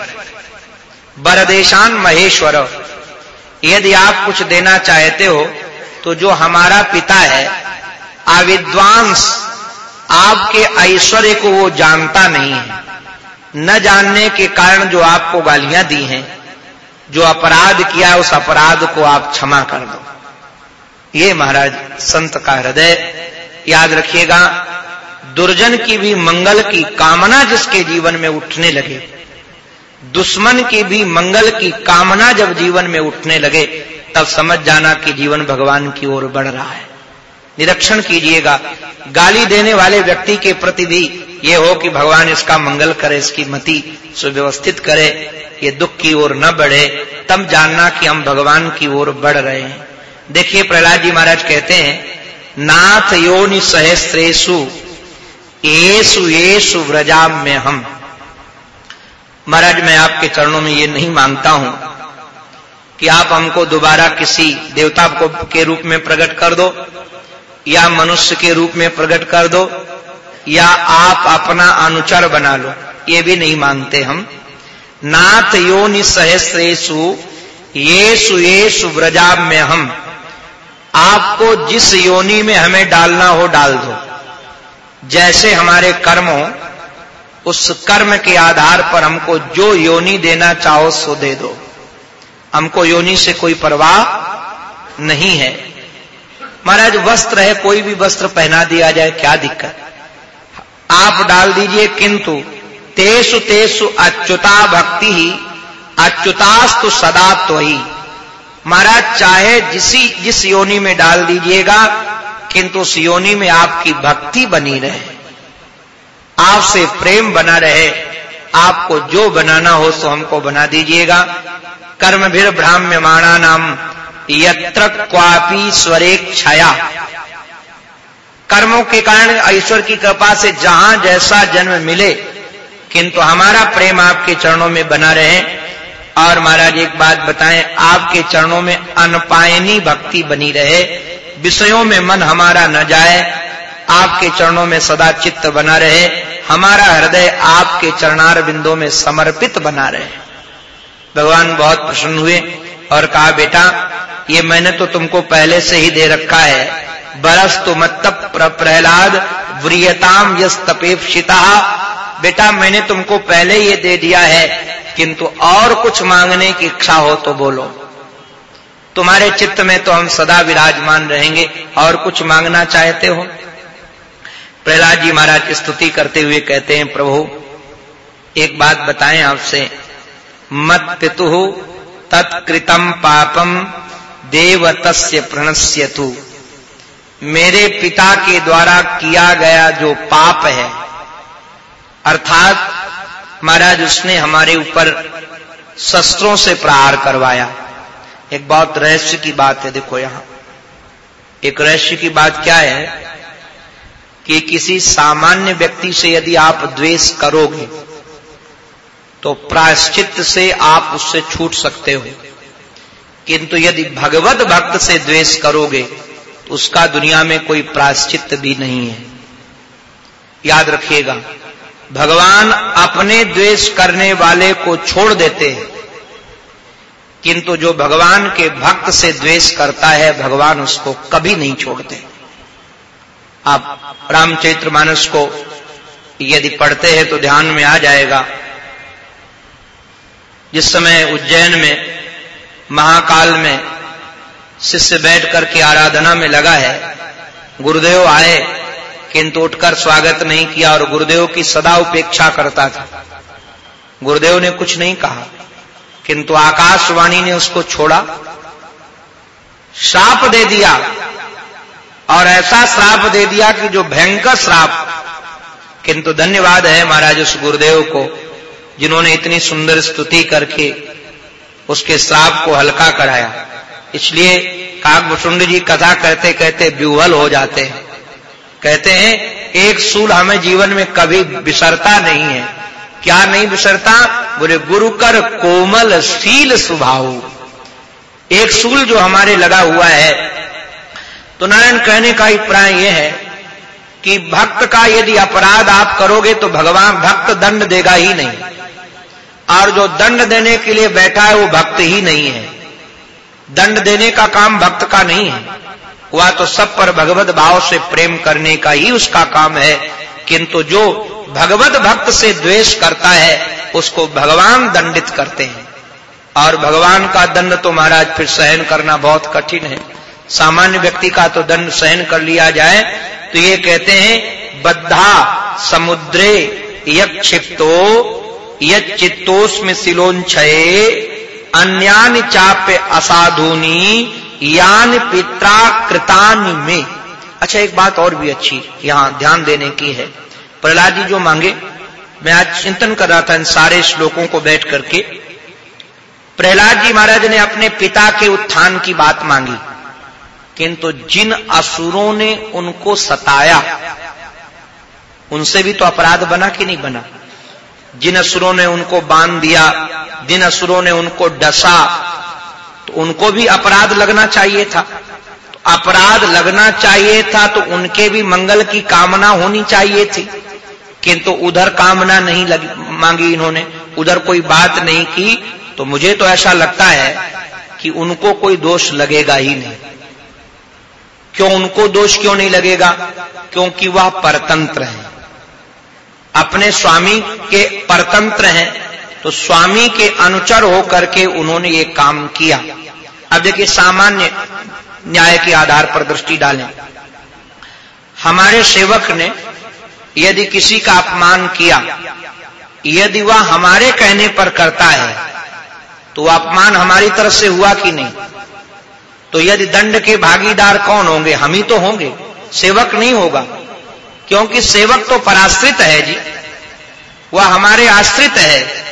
बरदेशान महेश्वर, यदि आप कुछ देना चाहते हो तो जो हमारा पिता है, अविद्वांस, आपके ऐश्वर्य को वो जानता नहीं है। न जानने के कारण जो आपको गालियाँ दी हैं। जो अपराध किया उस अपराध को आप क्षमा कर दो। ये महाराज संत का हृदय। याद रखिएगा, दुर्जन की भी मंगल की कामना जिसके जीवन में उठने लगे, दुश्मन की भी मंगल की कामना जब जीवन में उठने लगे, तब समझ जाना कि जीवन भगवान की ओर बढ़ रहा है। निरीक्षण कीजिएगा, गाली देने वाले व्यक्ति के प्रति भी ये हो कि भगवान इसका मंगल करे, इसकी मति सुव्यवस्थित करे, ये दुख की ओर न बढ़े, तब जानना कि हम भगवान की ओर बढ़ रहे हैं। देखिए प्रहलाद जी महाराज कहते हैं, नाथ योनि सहस्त्रेशु येसु येसु व्रजाम में हम। महाराज, मैं आपके चरणों में ये नहीं माँगता हूँ कि आप हमको दोबारा किसी देवता को के रूप में प्रकट कर दो, या मनुष्य के रूप में प्रकट कर दो या आप अपना अनुचर बना लो। ये भी नहीं मांगते हम। नाथ योनि सहस्रेशु येसु येसु व्रजाब में हम। आपको जिस योनि में हमें डालना हो डाल दो। जैसे हमारे कर्म, उस कर्म के आधार पर हमको जो योनि देना चाहो सो दे दो। हमको योनि से कोई परवाह नहीं है। महाराज, वस्त्र है, कोई भी वस्त्र पहना दिया जाए, क्या दिक्कत? आप डाल दीजिए, किंतु तेसु तेसु अच्युता भक्ति ही, अच्युतास्तु सदा तो ही। महाराज, चाहे जिसी, जिस योनि में डाल दीजिएगा, किंतु उस योनि में आपकी भक्ति बनी रहे। आपसे प्रेम बना रहे। आपको जो बनाना हो, सो हमको बना दीजिएगा। कर्म भीर माणा नाम यत्र क्वापी स्वरेक छाया कर्मों के कारण ईश्वर की कृपा से जहाँ जैसा जन्म मिले, किंतु हमारा प्रेम आपके चरणों में बना रहे। और महाराज, एक बात बताएँ, आपके चरणों में अनपायनी भक्ति बनी रहे। विषयों में मन हमारा न जाए, आपके चरणों में सदा चित्त बना रहे। हमारा हृदय आपके चरणार बिंदों में समर्पित बना रहे। भगवान बहुत प्रसन्न हुए और कहा, बेटा, ये मैंने तो तुमको पहले से ही दे रखा है। बरस तो मत प्रहलाद व्रियताम यस तपेक्षिता बेटा, मैंने तुमको पहले ये दे दिया है, किंतु और कुछ मांगने की इच्छा हो तो बोलो। तुम्हारे चित्त में तो हम सदा विराजमान रहेंगे, और कुछ मांगना चाहते हो? प्रहलाद जी महाराज स्तुति करते हुए कहते हैं, प्रभु, एक बात बताएँ आपसे। मत पितु तत्कृतम पापम देवतस्य प्रणश्यतु। मेरे पिता के द्वारा किया गया जो पाप है, अर्थात महाराज, उसने हमारे ऊपर शस्त्रों से प्रहार करवाया। एक बहुत रहस्य की बात है, देखो यहाँ। एक रहस्य की बात क्या है कि किसी सामान्य व्यक्ति से यदि आप द्वेष करोगे तो प्रायश्चित से आप उससे छूट सकते हो। किंतु यदि भगवत भक्त से द्वेष करोगे उसका दुनिया में कोई प्राश्चित भी नहीं है। याद रखिएगा, भगवान अपने द्वेष करने वाले को छोड़ देते हैं। किंतु जो भगवान के भक्त से द्वेष करता है, भगवान उसको कभी नहीं छोड़ते। आप रामचरित्र मानस को यदि पढ़ते हैं तो ध्यान में आ जाएगा, जिस समय उज्जैन में, महाकाल में शिष्य बैठ करके आराधना में लगा है। गुरुदेव आए, किंतु उठकर स्वागत नहीं किया और गुरुदेव की सदा उपेक्षा करता था। गुरुदेव ने कुछ नहीं कहा, किंतु आकाशवाणी ने उसको छोड़ा, श्राप दे दिया। और ऐसा श्राप दे दिया कि जो भयंकर श्राप, किंतु धन्यवाद है महाराज उस गुरुदेव को, जिन्होंने इतनी सुंदर स्तुति करके उसके श्राप को हल्का कराया। इसलिए काकभुषुंड जी कथा कहते कहते व्यूहल हो जाते हैं। कहते हैं, एक सूल हमें जीवन में कभी बिसरता नहीं है। क्या नहीं बिसरता? बोले गुरु कर कोमल शील स्वभाव। एक सूल जो हमारे लगा हुआ है। तो नारायण कहने का अभिप्राय यह है कि भक्त का यदि अपराध आप करोगे तो भगवान भक्त दंड देगा ही नहीं। और जो दंड देने के लिए बैठा है, वो भक्त ही नहीं है। दंड देने का काम भक्त का नहीं है। वह तो सब पर भगवत भाव से प्रेम करने का ही उसका काम है। किंतु जो भगवत भक्त से द्वेष करता है, उसको भगवान दंडित करते हैं। और भगवान का दंड तो महाराज फिर सहन करना बहुत कठिन है। सामान्य व्यक्ति का तो दंड सहन कर लिया जाए तो ये कहते हैं, बद्धा समुद्रे यक्षिप्तो यचित्तोस्म सिलोन अन्यान चाप्य असाधुनी, यान पिता कृतान में। अच्छा एक बात और भी अच्छी यहाँ ध्यान देने की है। प्रहलाद जी जो मांगे, मैं आज चिंतन कर रहा था इन सारे श्लोकों को बैठ करके। प्रहलाद जी महाराज ने अपने पिता के उत्थान की बात मांगी, किंतु जिन असुरों ने उनको सताया, उनसे भी तो अपराध बना कि नहीं बना? जिन असुरों ने उनको बाँध दिया, जिन असुरों ने उनको डसा तो उनको भी अपराध लगना चाहिए था। तो अपराध लगना चाहिए था तो उनके भी मंगल की कामना होनी चाहिए थी। किंतु उधर कामना नहीं लगी, मांगी इन्होंने। उधर कोई बात नहीं की तो मुझे तो ऐसा लगता है कि उनको कोई दोष लगेगा ही नहीं। क्यों उनको दोष क्यों नहीं लगेगा? क्योंकि वह परतंत्र है। अपने स्वामी के परतंत्र हैं। तो स्वामी के अनुचर होकर के उन्होंने ये काम किया। अब देखिए, सामान्य न्याय के आधार पर दृष्टि डालें। हमारे सेवक ने यदि किसी का अपमान किया, यदि वह हमारे कहने पर करता है तो अपमान हमारी तरफ़ से हुआ कि नहीं? तो यदि दंड के भागीदार कौन होंगे? हम ही तो होंगे। सेवक नहीं होगा। क्योंकि सेवक तो पराश्रित है जी। वह हमारे आश्रित है।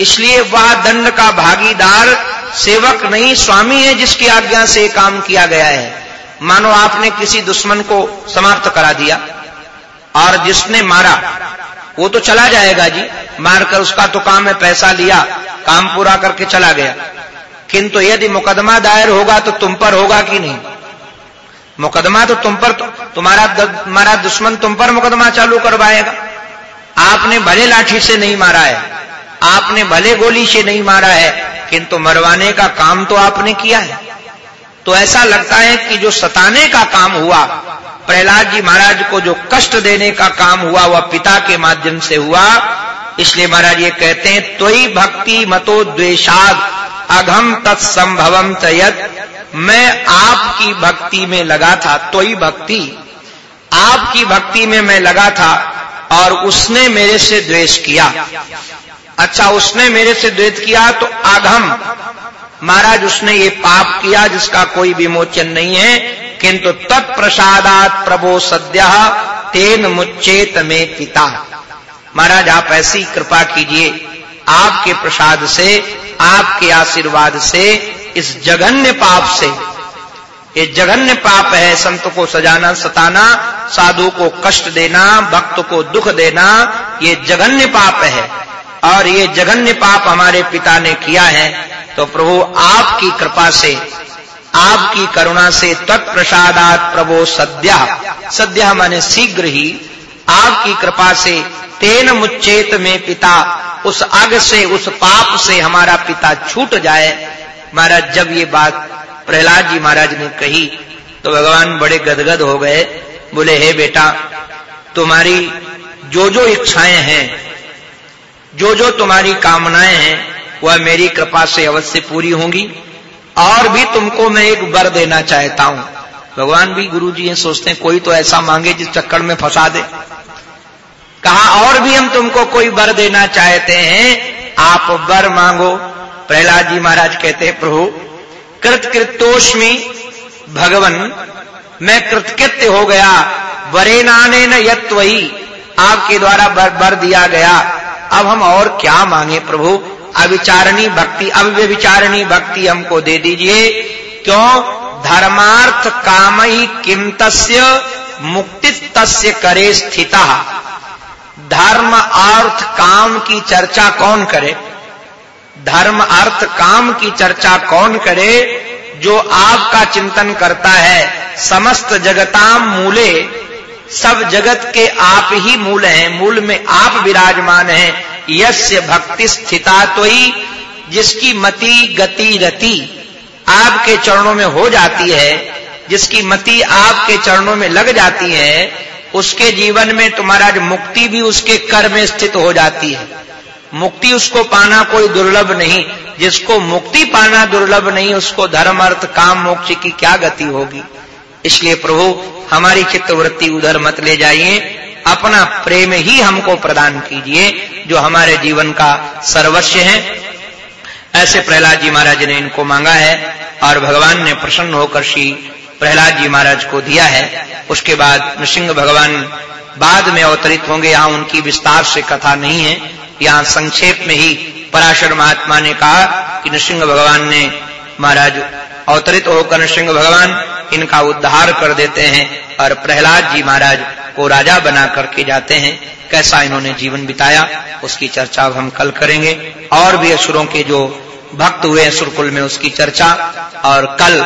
इसलिए वह दंड का भागीदार, सेवक नहीं, स्वामी है जिसकी आज्ञा से काम किया गया है। मानो आपने किसी दुश्मन को समाप्त करा दिया और जिसने मारा, वो तो चला जाएगा जी। मारकर उसका तो काम है पैसा लिया, काम पूरा करके चला गया। किंतु यदि मुकदमा दायर होगा तो तुम पर होगा कि नहीं? मुकदमा तो तुम पर तुम्हारा तुम्हारा दुश्मन तुम पर मुकदमा चालू करवाएगा। आपने भले लाठी से नहीं मारा है, आपने भले गोली से नहीं मारा है, किंतु मरवाने का काम तो आपने किया है। तो ऐसा लगता है कि जो सताने का काम हुआ, प्रहलाद जी महाराज को जो कष्ट देने का काम हुआ, वह पिता के माध्यम से हुआ। इसलिए महाराज ये कहते हैं त्वई भक्ति मतो द्वेषाद, अघम तत्संभवम तयत मैं आपकी भक्ति में लगा था त्वई भक्ति। आपकी भक्ति में मैं लगा था और उसने मेरे से द्वेष किया। अच्छा उसने मेरे से द्वेष किया तो आघम। महाराज, उसने ये पाप किया जिसका कोई विमोचन नहीं है, किंतु तत्प्रसादात प्रभो सद्य तेन मुच्चेत में पिता। महाराज, आप ऐसी कृपा कीजिए, आपके प्रसाद से, आपके आशीर्वाद से इस जघन्य पाप से। ये जघन्य पाप है संत को सजाना, सताना, साधु को कष्ट देना, भक्त को दुख देना, ये जघन्य पाप है। और ये जघन्य पाप हमारे पिता ने किया है तो प्रभु आपकी कृपा से, आपकी करुणा से तत्प्रसादात प्रभु सद्या। सद्या माने शीघ्र ही आपकी कृपा से तेन मुच्चेत में पिता उस आग से, उस पाप से हमारा पिता छूट जाए। महाराज, जब ये बात प्रहलाद जी महाराज ने कही तो भगवान बड़े गदगद हो गए। बोले, हे बेटा, तुम्हारी जो जो इच्छाएँ हैं जो जो तुम्हारी कामनाएँ हैं, वह मेरी कृपा से अवश्य पूरी होंगी, और भी तुमको मैं एक वर देना चाहता हूँ। भगवान भी गुरु जी ये सोचते हैं, कोई तो ऐसा मांगे जिस चक्कर में फंसा दे। कहा, और भी हम तुमको कोई वर देना चाहते हैं, आप वर मांगो प्रहलाद जी महाराज कहते हैं प्रभु कृतकृतोष्मी भगवन मैं कृतकृत्य हो गया वरेनाने न यत्वही आपके द्वारा बर, बर दिया गया। अब हम और क्या मांगे प्रभु? अविचारणी भक्ति अव्यविचारणी भक्ति हमको दे दीजिए। क्यों? धर्मार्थ काम ही किम तस्य मुक्ति तस्य करे स्थिता। धर्म अर्थ काम की चर्चा कौन करे? धर्म अर्थ काम की चर्चा कौन करे, जो आपका चिंतन करता है। समस्त जगताम मूले, सब जगत के आप ही मूल हैं, मूल में आप विराजमान हैं। यस्य भक्ति स्थिता तो ही जिसकी मति गति रति, आपके चरणों में हो जाती है। जिसकी मति आपके चरणों में लग जाती है, उसके जीवन में तुम्हारा मुक्ति भी उसके कर में स्थित हो जाती है। मुक्ति उसको पाना कोई दुर्लभ नहीं। जिसको मुक्ति पाना दुर्लभ नहीं, उसको धर्म, अर्थ, काम, मोक्ष की क्या गति होगी? इसलिए प्रभु, हमारी चित्तवृत्ति उधर मत ले जाइए। अपना प्रेम ही हमको प्रदान कीजिए, जो हमारे जीवन का सर्वस्व है। ऐसे प्रहलाद जी महाराज ने इनको मांगा है, और भगवान ने प्रसन्न होकर श्री प्रहलाद जी महाराज को दिया है। उसके बाद नृसिंह भगवान बाद में अवतरित होंगे, यहाँ उनकी विस्तार से कथा नहीं है। यहाँ संक्षेप में ही पराशर महात्मा ने कहा कि नृसिंह भगवान ने महाराज अवतरित होकर नृसिंह भगवान इनका उद्धार कर देते हैं और प्रहलाद जी महाराज को राजा बना करके जाते हैं। कैसा इन्होंने जीवन बिताया, उसकी चर्चा अब हम कल करेंगे। और भी असुरों के जो भक्त हुए सुरकुल में उसकी चर्चा, और कल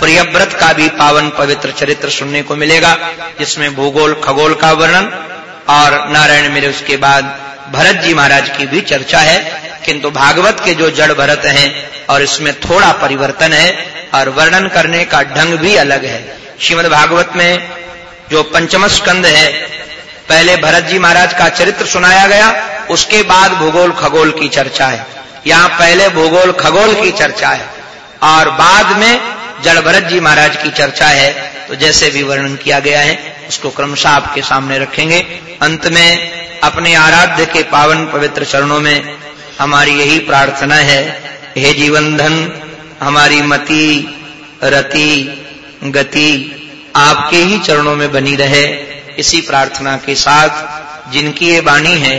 प्रियव्रत का भी पावन पवित्र चरित्र सुनने को मिलेगा, जिसमें भूगोल खगोल का वर्णन और नारायण मेरे उसके बाद भरत जी महाराज की भी चर्चा है, किंतु भागवत के जो जड़ भरत हैं और इसमें थोड़ा परिवर्तन है और वर्णन करने का ढंग भी अलग है। श्रीमद भागवत में जो पंचम स्कंद है, पहले भरत जी महाराज का चरित्र सुनाया गया, उसके बाद भूगोल खगोल की चर्चा है। यहाँ पहले भूगोल खगोल की चर्चा है और बाद में जड़ भरत जी महाराज की चर्चा है तो जैसे भी वर्णन किया गया है, उसको क्रमशः आपके सामने रखेंगे। अंत में अपने आराध्य के पावन पवित्र चरणों में हमारी यही प्रार्थना है, हे जीवन धन हमारी मति, रति, गति आपके ही चरणों में बनी रहे। इसी प्रार्थना के साथ जिनकी ये वाणी है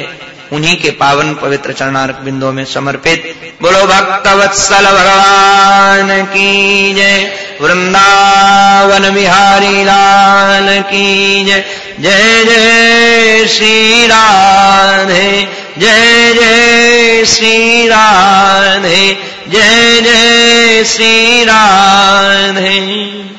उन्हीं के पावन पवित्र चरणार्क बिंदों में समर्पित। बोलो भक्त वत्सल भगवान की जय। वृंदावन बिहारी लाल की जय। जय जय श्री राधे। जय जय श्री राधे। जय जय श्री राधे।